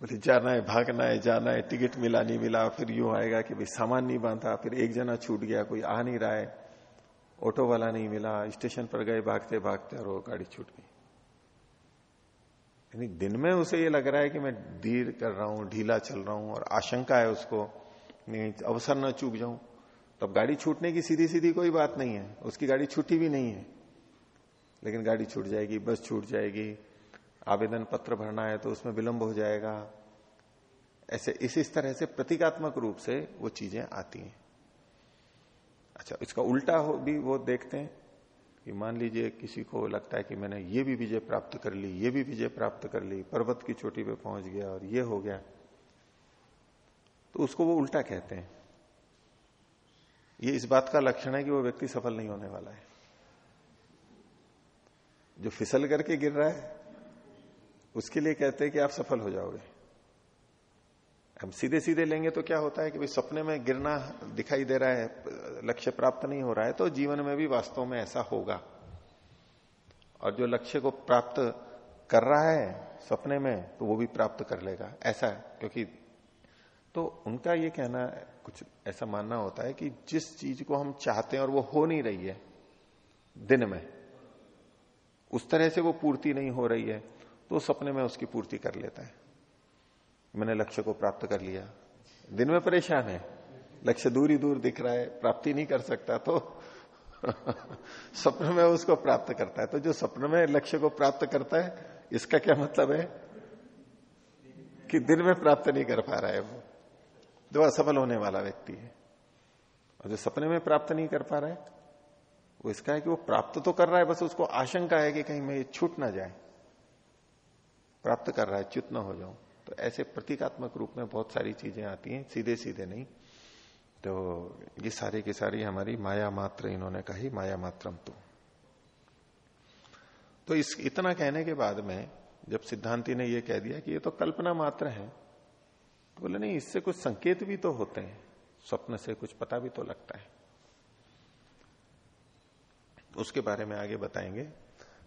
बोले, जाना है, भागना है, जाना है, टिकट मिला, नहीं मिला, फिर यूँ आएगा कि भाई सामान नहीं बांधा, फिर एक जना छूट गया, कोई आ नहीं रहा है। ऑटो वाला नहीं मिला, स्टेशन पर गए, भागते भागते और वो गाड़ी छूट गई। यानी दिन में उसे ये लग रहा है कि मैं धीर कर रहा हूँ, ढीला चल रहा हूँ और आशंका है उसको नहीं अवसर न चूक जाऊँ। तब गाड़ी छूटने की सीधी सीधी कोई बात नहीं है। उसकी गाड़ी छूटी भी नहीं है। लेकिन गाड़ी छूट जाएगी, बस छूट जाएगी। आवेदन पत्र भरना है तो उसमें विलंब हो जाएगा। ऐसे इस इस तरह से प्रतीकात्मक रूप से वो चीज़ें आती हैं। अच्छा इसका उल्टा हो, भी वो देखते हैं कि मान लीजिए किसी को लगता है कि मैंने ये भी विजय प्राप्त कर ली, ये भी विजय प्राप्त कर ली, पर्वत की चोटी पे पहुँच गया और ये हो गया तो उसको वो उल्टा कहते हैं। ये इस बात का लक्षण है कि वो व्यक्ति सफल नहीं होने वाला है। जो फिसल करके गिर रहा है, उसके लिए कहते हैं कि आप सफल हो जाओगे। हम सीधे सीधे लेंगे तो क्या होता है कि भाई सपने में गिरना दिखाई दे रहा है, लक्ष्य प्राप्त नहीं हो रहा है तो जीवन में भी वास्तव में ऐसा होगा। और जो लक्ष्य को प्राप्त कर रहा है सपने में तो वो भी प्राप्त कर लेगा। ऐसा है, क्योंकि तो उनका ये कहना, कुछ ऐसा मानना होता है कि जिस चीज़ को हम चाहते हैं और वो हो नहीं रही है, दिन में, उस तरह से वो पूर्ति नहीं हो रही है तो सपने में उसकी पूर्ति कर लेता है। मैंने लक्ष्य को प्राप्त कर लिया। दिन में परेशान है। लक्ष्य दूर ही दूर दिख रहा है, प्राप्ति नहीं कर सकता तो स्वप्न में उसको प्राप्त करता है। तो जो स्वप्न में लक्ष्य को प्राप्त करता है, इसका क्या मतलब है? कि दिन में प्राप्त नहीं कर पा रहा है वो। जो असफल होने वाला व्यक्ति है। और जो सपने में प्राप्त नहीं कर पा रहा है, वो इसका है कि वो प्राप्त तो कर रहा है, बस उसको आशंका है कि कहीं मैं ये छूट ना जाए। प्राप्त कर रहा है, च्युत ना हो जाऊँ। तो ऐसे प्रतीकात्मक रूप में बहुत सारी चीज़ें आती हैं सीधे सीधे नहीं। तो ये सारी की सारी हमारी माया मात्र, इन्होंने कही माया मात्रम तो। तो इस, इतना कहने के बाद में जब सिद्धांति ने यह कह दिया कि ये तो कल्पना मात्र है तो बोले, नहीं, इससे कुछ संकेत भी तो होते हैं, स्वप्न से कुछ पता भी तो लगता है। उसके बारे में आगे बताएँगे।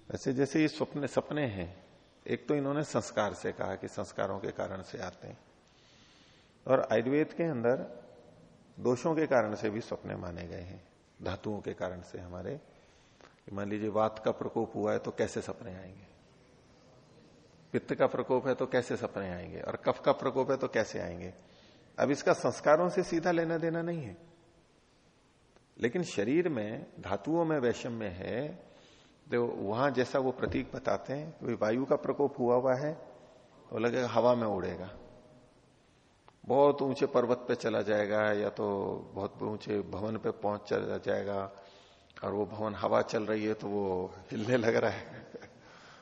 वैसे जैसे ये स्वप्न, सपने हैं एक तो इन्होंने संस्कार से कहा कि संस्कारों के कारण से आते हैं। और आयुर्वेद के अंदर दोषों के कारण से भी सपने माने गए हैं। धातुओं के कारण से हमारे मान लीजिए वात का प्रकोप हुआ है तो कैसे सपने आएँगे? पित्त का प्रकोप है तो कैसे सपने आएँगे? और कफ का प्रकोप है तो कैसे आएँगे? अब इसका संस्कारों से सीधा लेना देना नहीं है। लेकिन शरीर में, धातुओं में वैषम्य है तो वहाँ जैसा वो प्रतीक बताते हैं कि वायु का प्रकोप हुआ हुआ है तो लगेगा हवा में उड़ेगा। बहुत ऊँचे पर्वत पे चला जाएगा, या तो बहुत ऊँचे भवन पे पहुँच चला जाएगा, और वो भवन हवा चल रही है तो वो हिलने लग रहा है।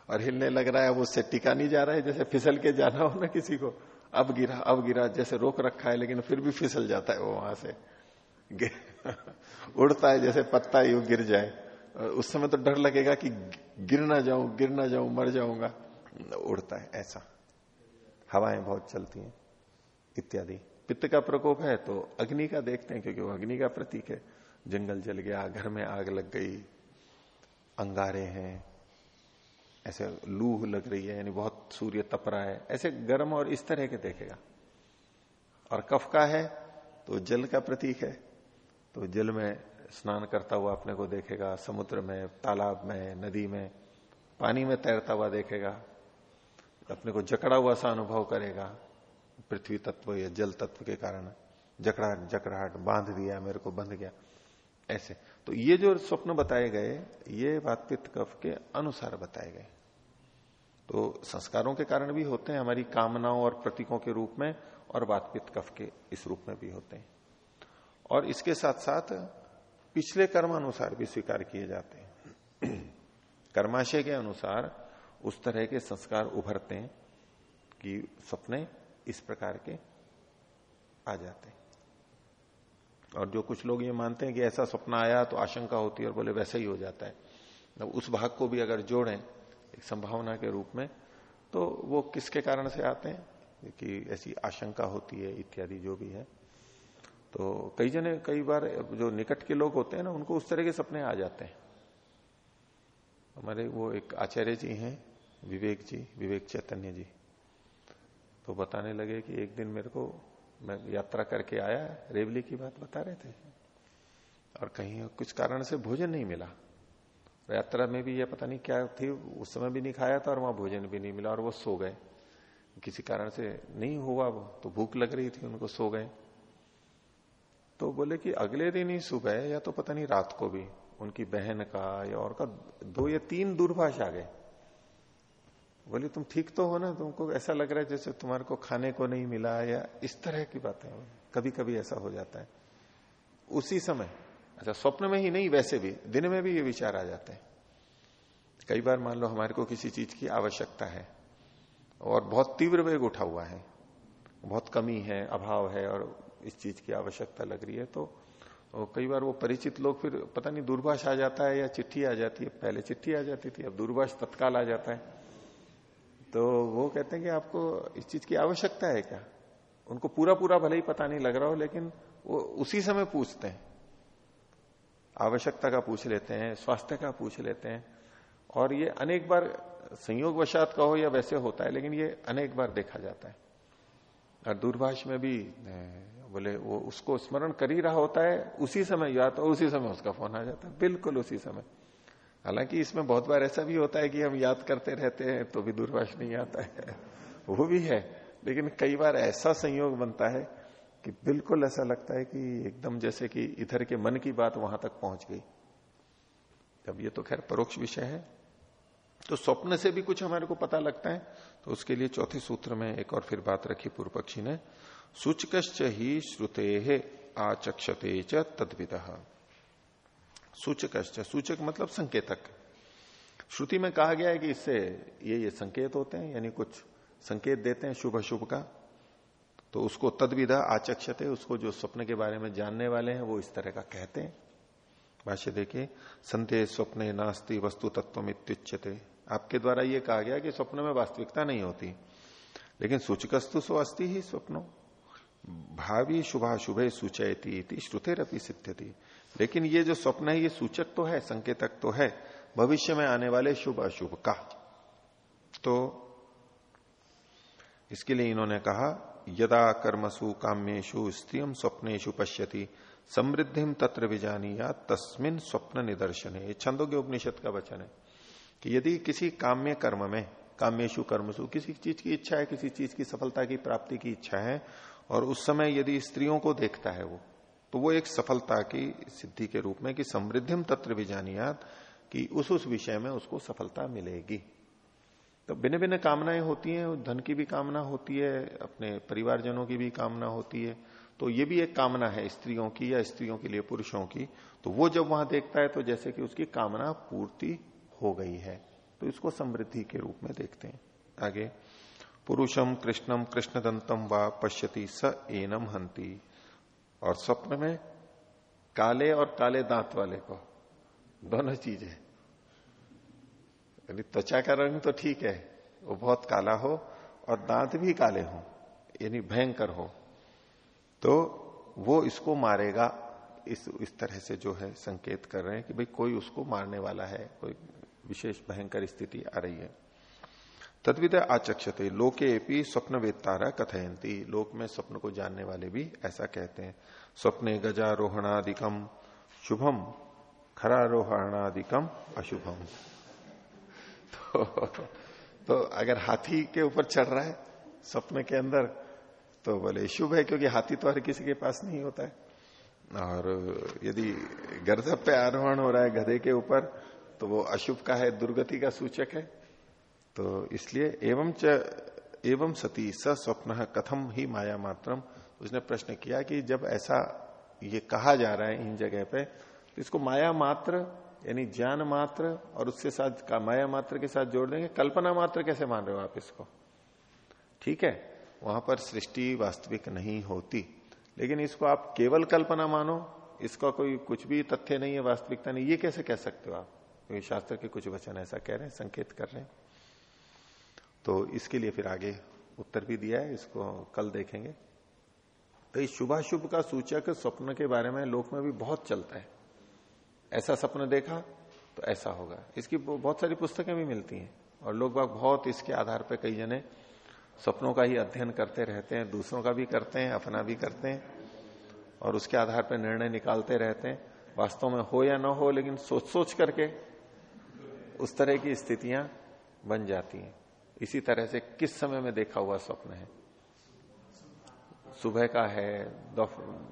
और हिलने लग रहा है, वो उससे टिका नहीं जा रहा है, जैसे फिसल के जाना हो ना किसी को, अब गिरा अब गिरा, जैसे रोक रखा है, लेकिन फिर भी फिसल जाता है वो वहाँ से। उड़ता है जैसे पत्ता ही गिर जाए। उस समय तो डर लगेगा कि गिर ना जाऊँ, गिर ना जाऊँ, मर जाऊँगा। उड़ता है, ऐसा। हवाएँ बहुत चलती हैं, इत्यादि। पित्त का प्रकोप है तो अग्नि का देखते हैं, क्योंकि वो अग्नि का प्रतीक है। जंगल जल गया, घर में आग लग गई, अंगारे हैं, ऐसे लूह लग रही है, यानी बहुत सूर्य तप रहा है। ऐसे गर्म और इस तरह के देखेगा। और कफ का है तो जल का प्रतीक है तो जल में स्नान करता हुआ अपने को देखेगा, समुद्र में, तालाब में, नदी में, पानी में तैरता हुआ देखेगा, अपने को जकड़ा हुआ सा अनुभव करेगा। पृथ्वी तत्व या जल तत्व के कारण जकड़ाहट जकड़ाहट, बाँध दिया, मेरे को बंध गया, ऐसे। तो ये जो स्वप्न बताए गए, ये वातपित कफ के अनुसार बताए गए। तो संस्कारों के कारण भी होते हैं, हमारी कामनाओं और प्रतीकों के रूप में, और वातपित कफ के इस रूप में भी होते हैं। और इसके साथ साथ पिछले कर्म अनुसार भी स्वीकार किए जाते हैं। कर्माशय के अनुसार उस तरह के संस्कार उभरते हैं कि सपने इस प्रकार के आ जाते हैं। और जो कुछ लोग ये मानते हैं कि ऐसा सपना आया तो आशंका होती है और बोले वैसा ही हो जाता है। उस भाग को भी अगर जोड़ें एक संभावना के रूप में तो वो किसके कारण से आते हैं? कि ऐसी आशंका होती है, इत्यादि जो भी है। तो कई जने, कई बार जो निकट के लोग होते हैं ना, उनको उस तरह के सपने आ जाते हैं। हमारे वो एक आचार्य जी हैं, विवेक जी, विवेक चैतन्य जी। तो बताने लगे कि एक दिन मेरे को, मैं यात्रा करके आया, रेवली की बात बता रहे थे। और कहीं कुछ कारण से भोजन नहीं मिला। यात्रा में भी ये पता नहीं क्या थी, उस समय भी नहीं खाया था और वहाँ भोजन भी नहीं मिला और वो सो गए। किसी कारण से नहीं हुआ वो तो भूख लग रही थी, उनको सो गए। तो बोले कि अगले दिन ही सुबह, या तो पता नहीं रात को भी, उनकी बहन का या और का, दो या तीन दूरभाष आ गए। बोले, तुम ठीक तो हो ना? तुमको ऐसा लग रहा है जैसे तुम्हारे को खाने को नहीं मिला या इस तरह की बातें कभी कभी ऐसा हो जाता है। उसी समय अच्छा स्वप्न में ही नहीं, वैसे भी, दिन में भी ये विचार आ जाते हैं। कई बार मान लो हमारे को किसी चीज़ की आवश्यकता है, और बहुत तीव्र वेग उठा हुआ है। बहुत कमी है, अभाव है, और इस चीज़ की आवश्यकता लग रही है तो कई बार वो परिचित लोग फिर पता नहीं दूरभाष आ जाता है या चिट्ठी आ जाती है। पहले चिट्ठी आ जाती थी, अब दूरभाष तत्काल आ जाता है। तो वो कहते हैं कि आपको इस चीज़ की आवश्यकता है क्या? उनको पूरा पूरा भले ही पता नहीं लग रहा हो, लेकिन वो उसी समय पूछते हैं। आवश्यकता का पूछ लेते हैं, स्वास्थ्य का पूछ लेते हैं। और ये अनेक बार संयोग वशात का हो या वैसे होता है, लेकिन ये अनेक बार देखा जाता है। और दूरभाष में भी बोले, वो उसको स्मरण कर ही रहा होता है, उसी समय या तो उसी समय उसका फ़ोन आ जाता है। बिल्कुल उसी समय। हालाँकि इसमें बहुत बार ऐसा भी होता है कि हम याद करते रहते हैं तो भी दूरभाष नहीं आता है। वो भी है, लेकिन कई बार ऐसा संयोग बनता है कि बिल्कुल ऐसा लगता है कि एकदम जैसे कि इधर के मन की बात वहाँ तक पहुँच गई। अब ये तो खैर परोक्ष विषय है। तो स्वप्न से भी कुछ हमारे को पता लगता है तो उसके लिए चौथे सूत्र में एक और फिर बात रखी पूर्व पक्षी ने। सूचक ही श्रुते आचक्षते च सूचक सूचक मतलब संकेतक। श्रुति में कहा गया है कि इससे ये ये संकेत होते हैं, यानी कुछ संकेत देते हैं शुभ अशुभ का तो उसको तदविधा आचक्षते, उसको जो स्वप्न के बारे में जानने वाले हैं, वो इस तरह का कहते हैं। भाष्य देखिए, संते स्वप्न नास्ती वस्तु तत्व इत्युच्यते। आपके द्वारा ये कहा गया कि स्वप्न में वास्तविकता नहीं होती, लेकिन सूचकस्तु सो अस्थि ही स्वप्नो। भावी शुभा शुभे सूचयती श्रुतेरपी सिद्ध थी लेकिन ये जो स्वप्न है, ये सूचक तो है, संकेतक तो है। भविष्य में आने वाले शुभ अशुभ का। तो इसके लिए इन्होंने कहा, यदा कर्मसु काम्येशु स्त्रियम स्वप्नेशु पश्यति समृद्धिम तत्र विजानी या तस्मिन स्वप्न निदर्शन। है छंदोग्य उपनिषद का वचन है कि यदि किसी काम्य कर्म में काम्येशु कर्मसु, किसी चीज़ की इच्छा है, किसी चीज़ की सफलता की प्राप्ति की इच्छा है और उस समय यदि स्त्रियों को देखता है वो तो वो एक सफलता की सिद्धि के रूप में कि समृद्धिम तत्र विजानियात कि उस उस विषय में उसको सफलता मिलेगी। तो भिन्न भिन्न कामनाएँ होती हैं, धन की भी कामना होती है, अपने परिवारजनों की भी कामना होती है। तो ये भी एक कामना है स्त्रियों की या स्त्रियों के लिए पुरुषों की। तो वो जब वहाँ देखता है तो जैसे कि उसकी कामना पूर्ति हो गई है। तो इसको समृद्धि के रूप में देखते हैं। आगे पुरुषम कृष्णम कृष्ण दंतम व पश्यति स एनम हंती और स्वप्न में काले और काले दांत वाले को, दोनों चीज़। यानी त्वचा का रंग तो ठीक है, वो बहुत काला हो और दांत भी काले हो, यानी भयंकर हो। तो वो इसको मारेगा, इस इस तरह से जो है संकेत कर रहे हैं कि भाई कोई उसको मारने वाला है, कोई विशेष भयंकर स्थिति आ रही है। तद्विद आचक्षते लोके भी स्वप्न वेत्तारा कथयंती लोक में स्वप्न को जानने वाले भी ऐसा कहते हैं। स्वप्ने गजारोहणादिकम शुभम खरारोहणादिकम अशुभम तो, तो अगर हाथी के ऊपर चढ़ रहा है स्वप्न के अंदर तो बोले शुभ है क्योंकि हाथी तो हर किसी के पास नहीं होता है। और यदि गर्दभ पे आरोहण हो रहा है गधे के ऊपर तो वो अशुभ का है दुर्गति का सूचक है। तो इसलिए एवं च, एवं सती, स स्वप्न कथम ही माया मात्रम उसने प्रश्न किया कि जब ऐसा ये कहा जा रहा है इन जगह पे तो इसको माया मात्र, यानी ज्ञान मात्र और उसके साथ का माया मात्र के साथ जोड़ देंगे। कल्पना मात्र कैसे मान रहे हो आप इसको? ठीक है, वहाँ पर सृष्टि वास्तविक नहीं होती, लेकिन इसको आप केवल कल्पना मानो, इसका कोई कुछ भी तथ्य नहीं है, वास्तविकता नहीं, ये कैसे कह सकते हो आप? क्योंकि शास्त्र के कुछ वचन ऐसा कह रहे हैं, संकेत कर रहे हैं। तो इसके लिए फिर आगे उत्तर भी दिया है, इसको कल देखेंगे। तो इस शुभाशुभ का सूचक स्वप्न के बारे में लोक में भी बहुत चलता है। ऐसा सपना देखा तो ऐसा होगा। इसकी बहुत सारी पुस्तकें भी मिलती हैं और लोग बाग बहुत इसके आधार पर कई जने सपनों का ही अध्ययन करते रहते हैं, दूसरों का भी करते हैं, अपना भी करते हैं और उसके आधार पर निर्णय निकालते रहते हैं। वास्तव में हो या ना हो, लेकिन सोच सोच करके उस तरह की स्थितियाँ बन जाती हैं। इसी तरह से किस समय में देखा हुआ स्वप्न है? सुबह का है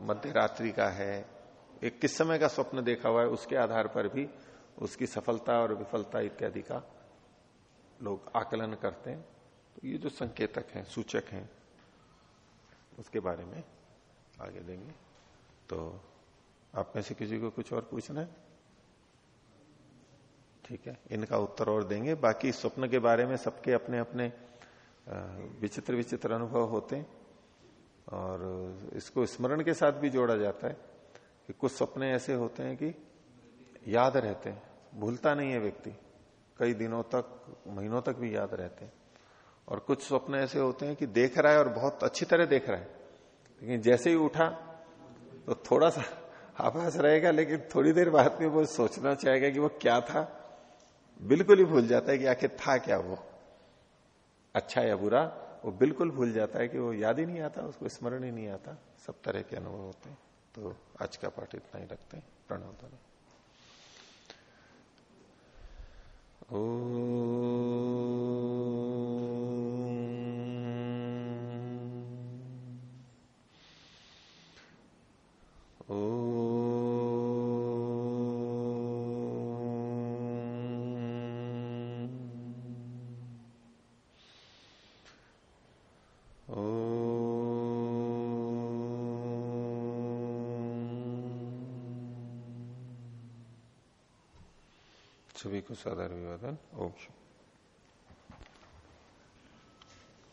मध्य रात्रि का है, एक किस समय का स्वप्न देखा हुआ है, उसके आधार पर भी उसकी सफलता और विफलता इत्यादि का लोग आकलन करते हैं। तो ये जो संकेतक हैं, सूचक हैं, उसके बारे में आगे देंगे। तो आप में से किसी को कुछ और पूछना है? ठीक है, इनका उत्तर और देंगे। बाकी स्वप्न के बारे में सबके अपने अपने विचित्र विचित्र अनुभव होते हैं। और इसको स्मरण के साथ भी जोड़ा जाता है कि कुछ सपने ऐसे होते हैं कि याद रहते हैं। भूलता नहीं है व्यक्ति। कई दिनों तक, महीनों तक भी याद रहते हैं। और कुछ स्वप्न ऐसे होते हैं कि देख रहा है और बहुत अच्छी तरह देख रहा है। लेकिन जैसे ही उठा तो थोड़ा सा आभास रहेगा, लेकिन थोड़ी देर बाद में वो सोचना चाहेगा कि वो क्या था। बिल्कुल ही भूल जाता है कि आखिर था क्या वो? अच्छा या बुरा वो बिल्कुल भूल जाता है कि वो याद ही नहीं आता उसको स्मरण ही नहीं आता। सब तरह के अनुभव होते हैं। तो आज का पाठ इतना ही रखते हैं। प्रणव ओ, ओ सभी को साधारण विवादन ओम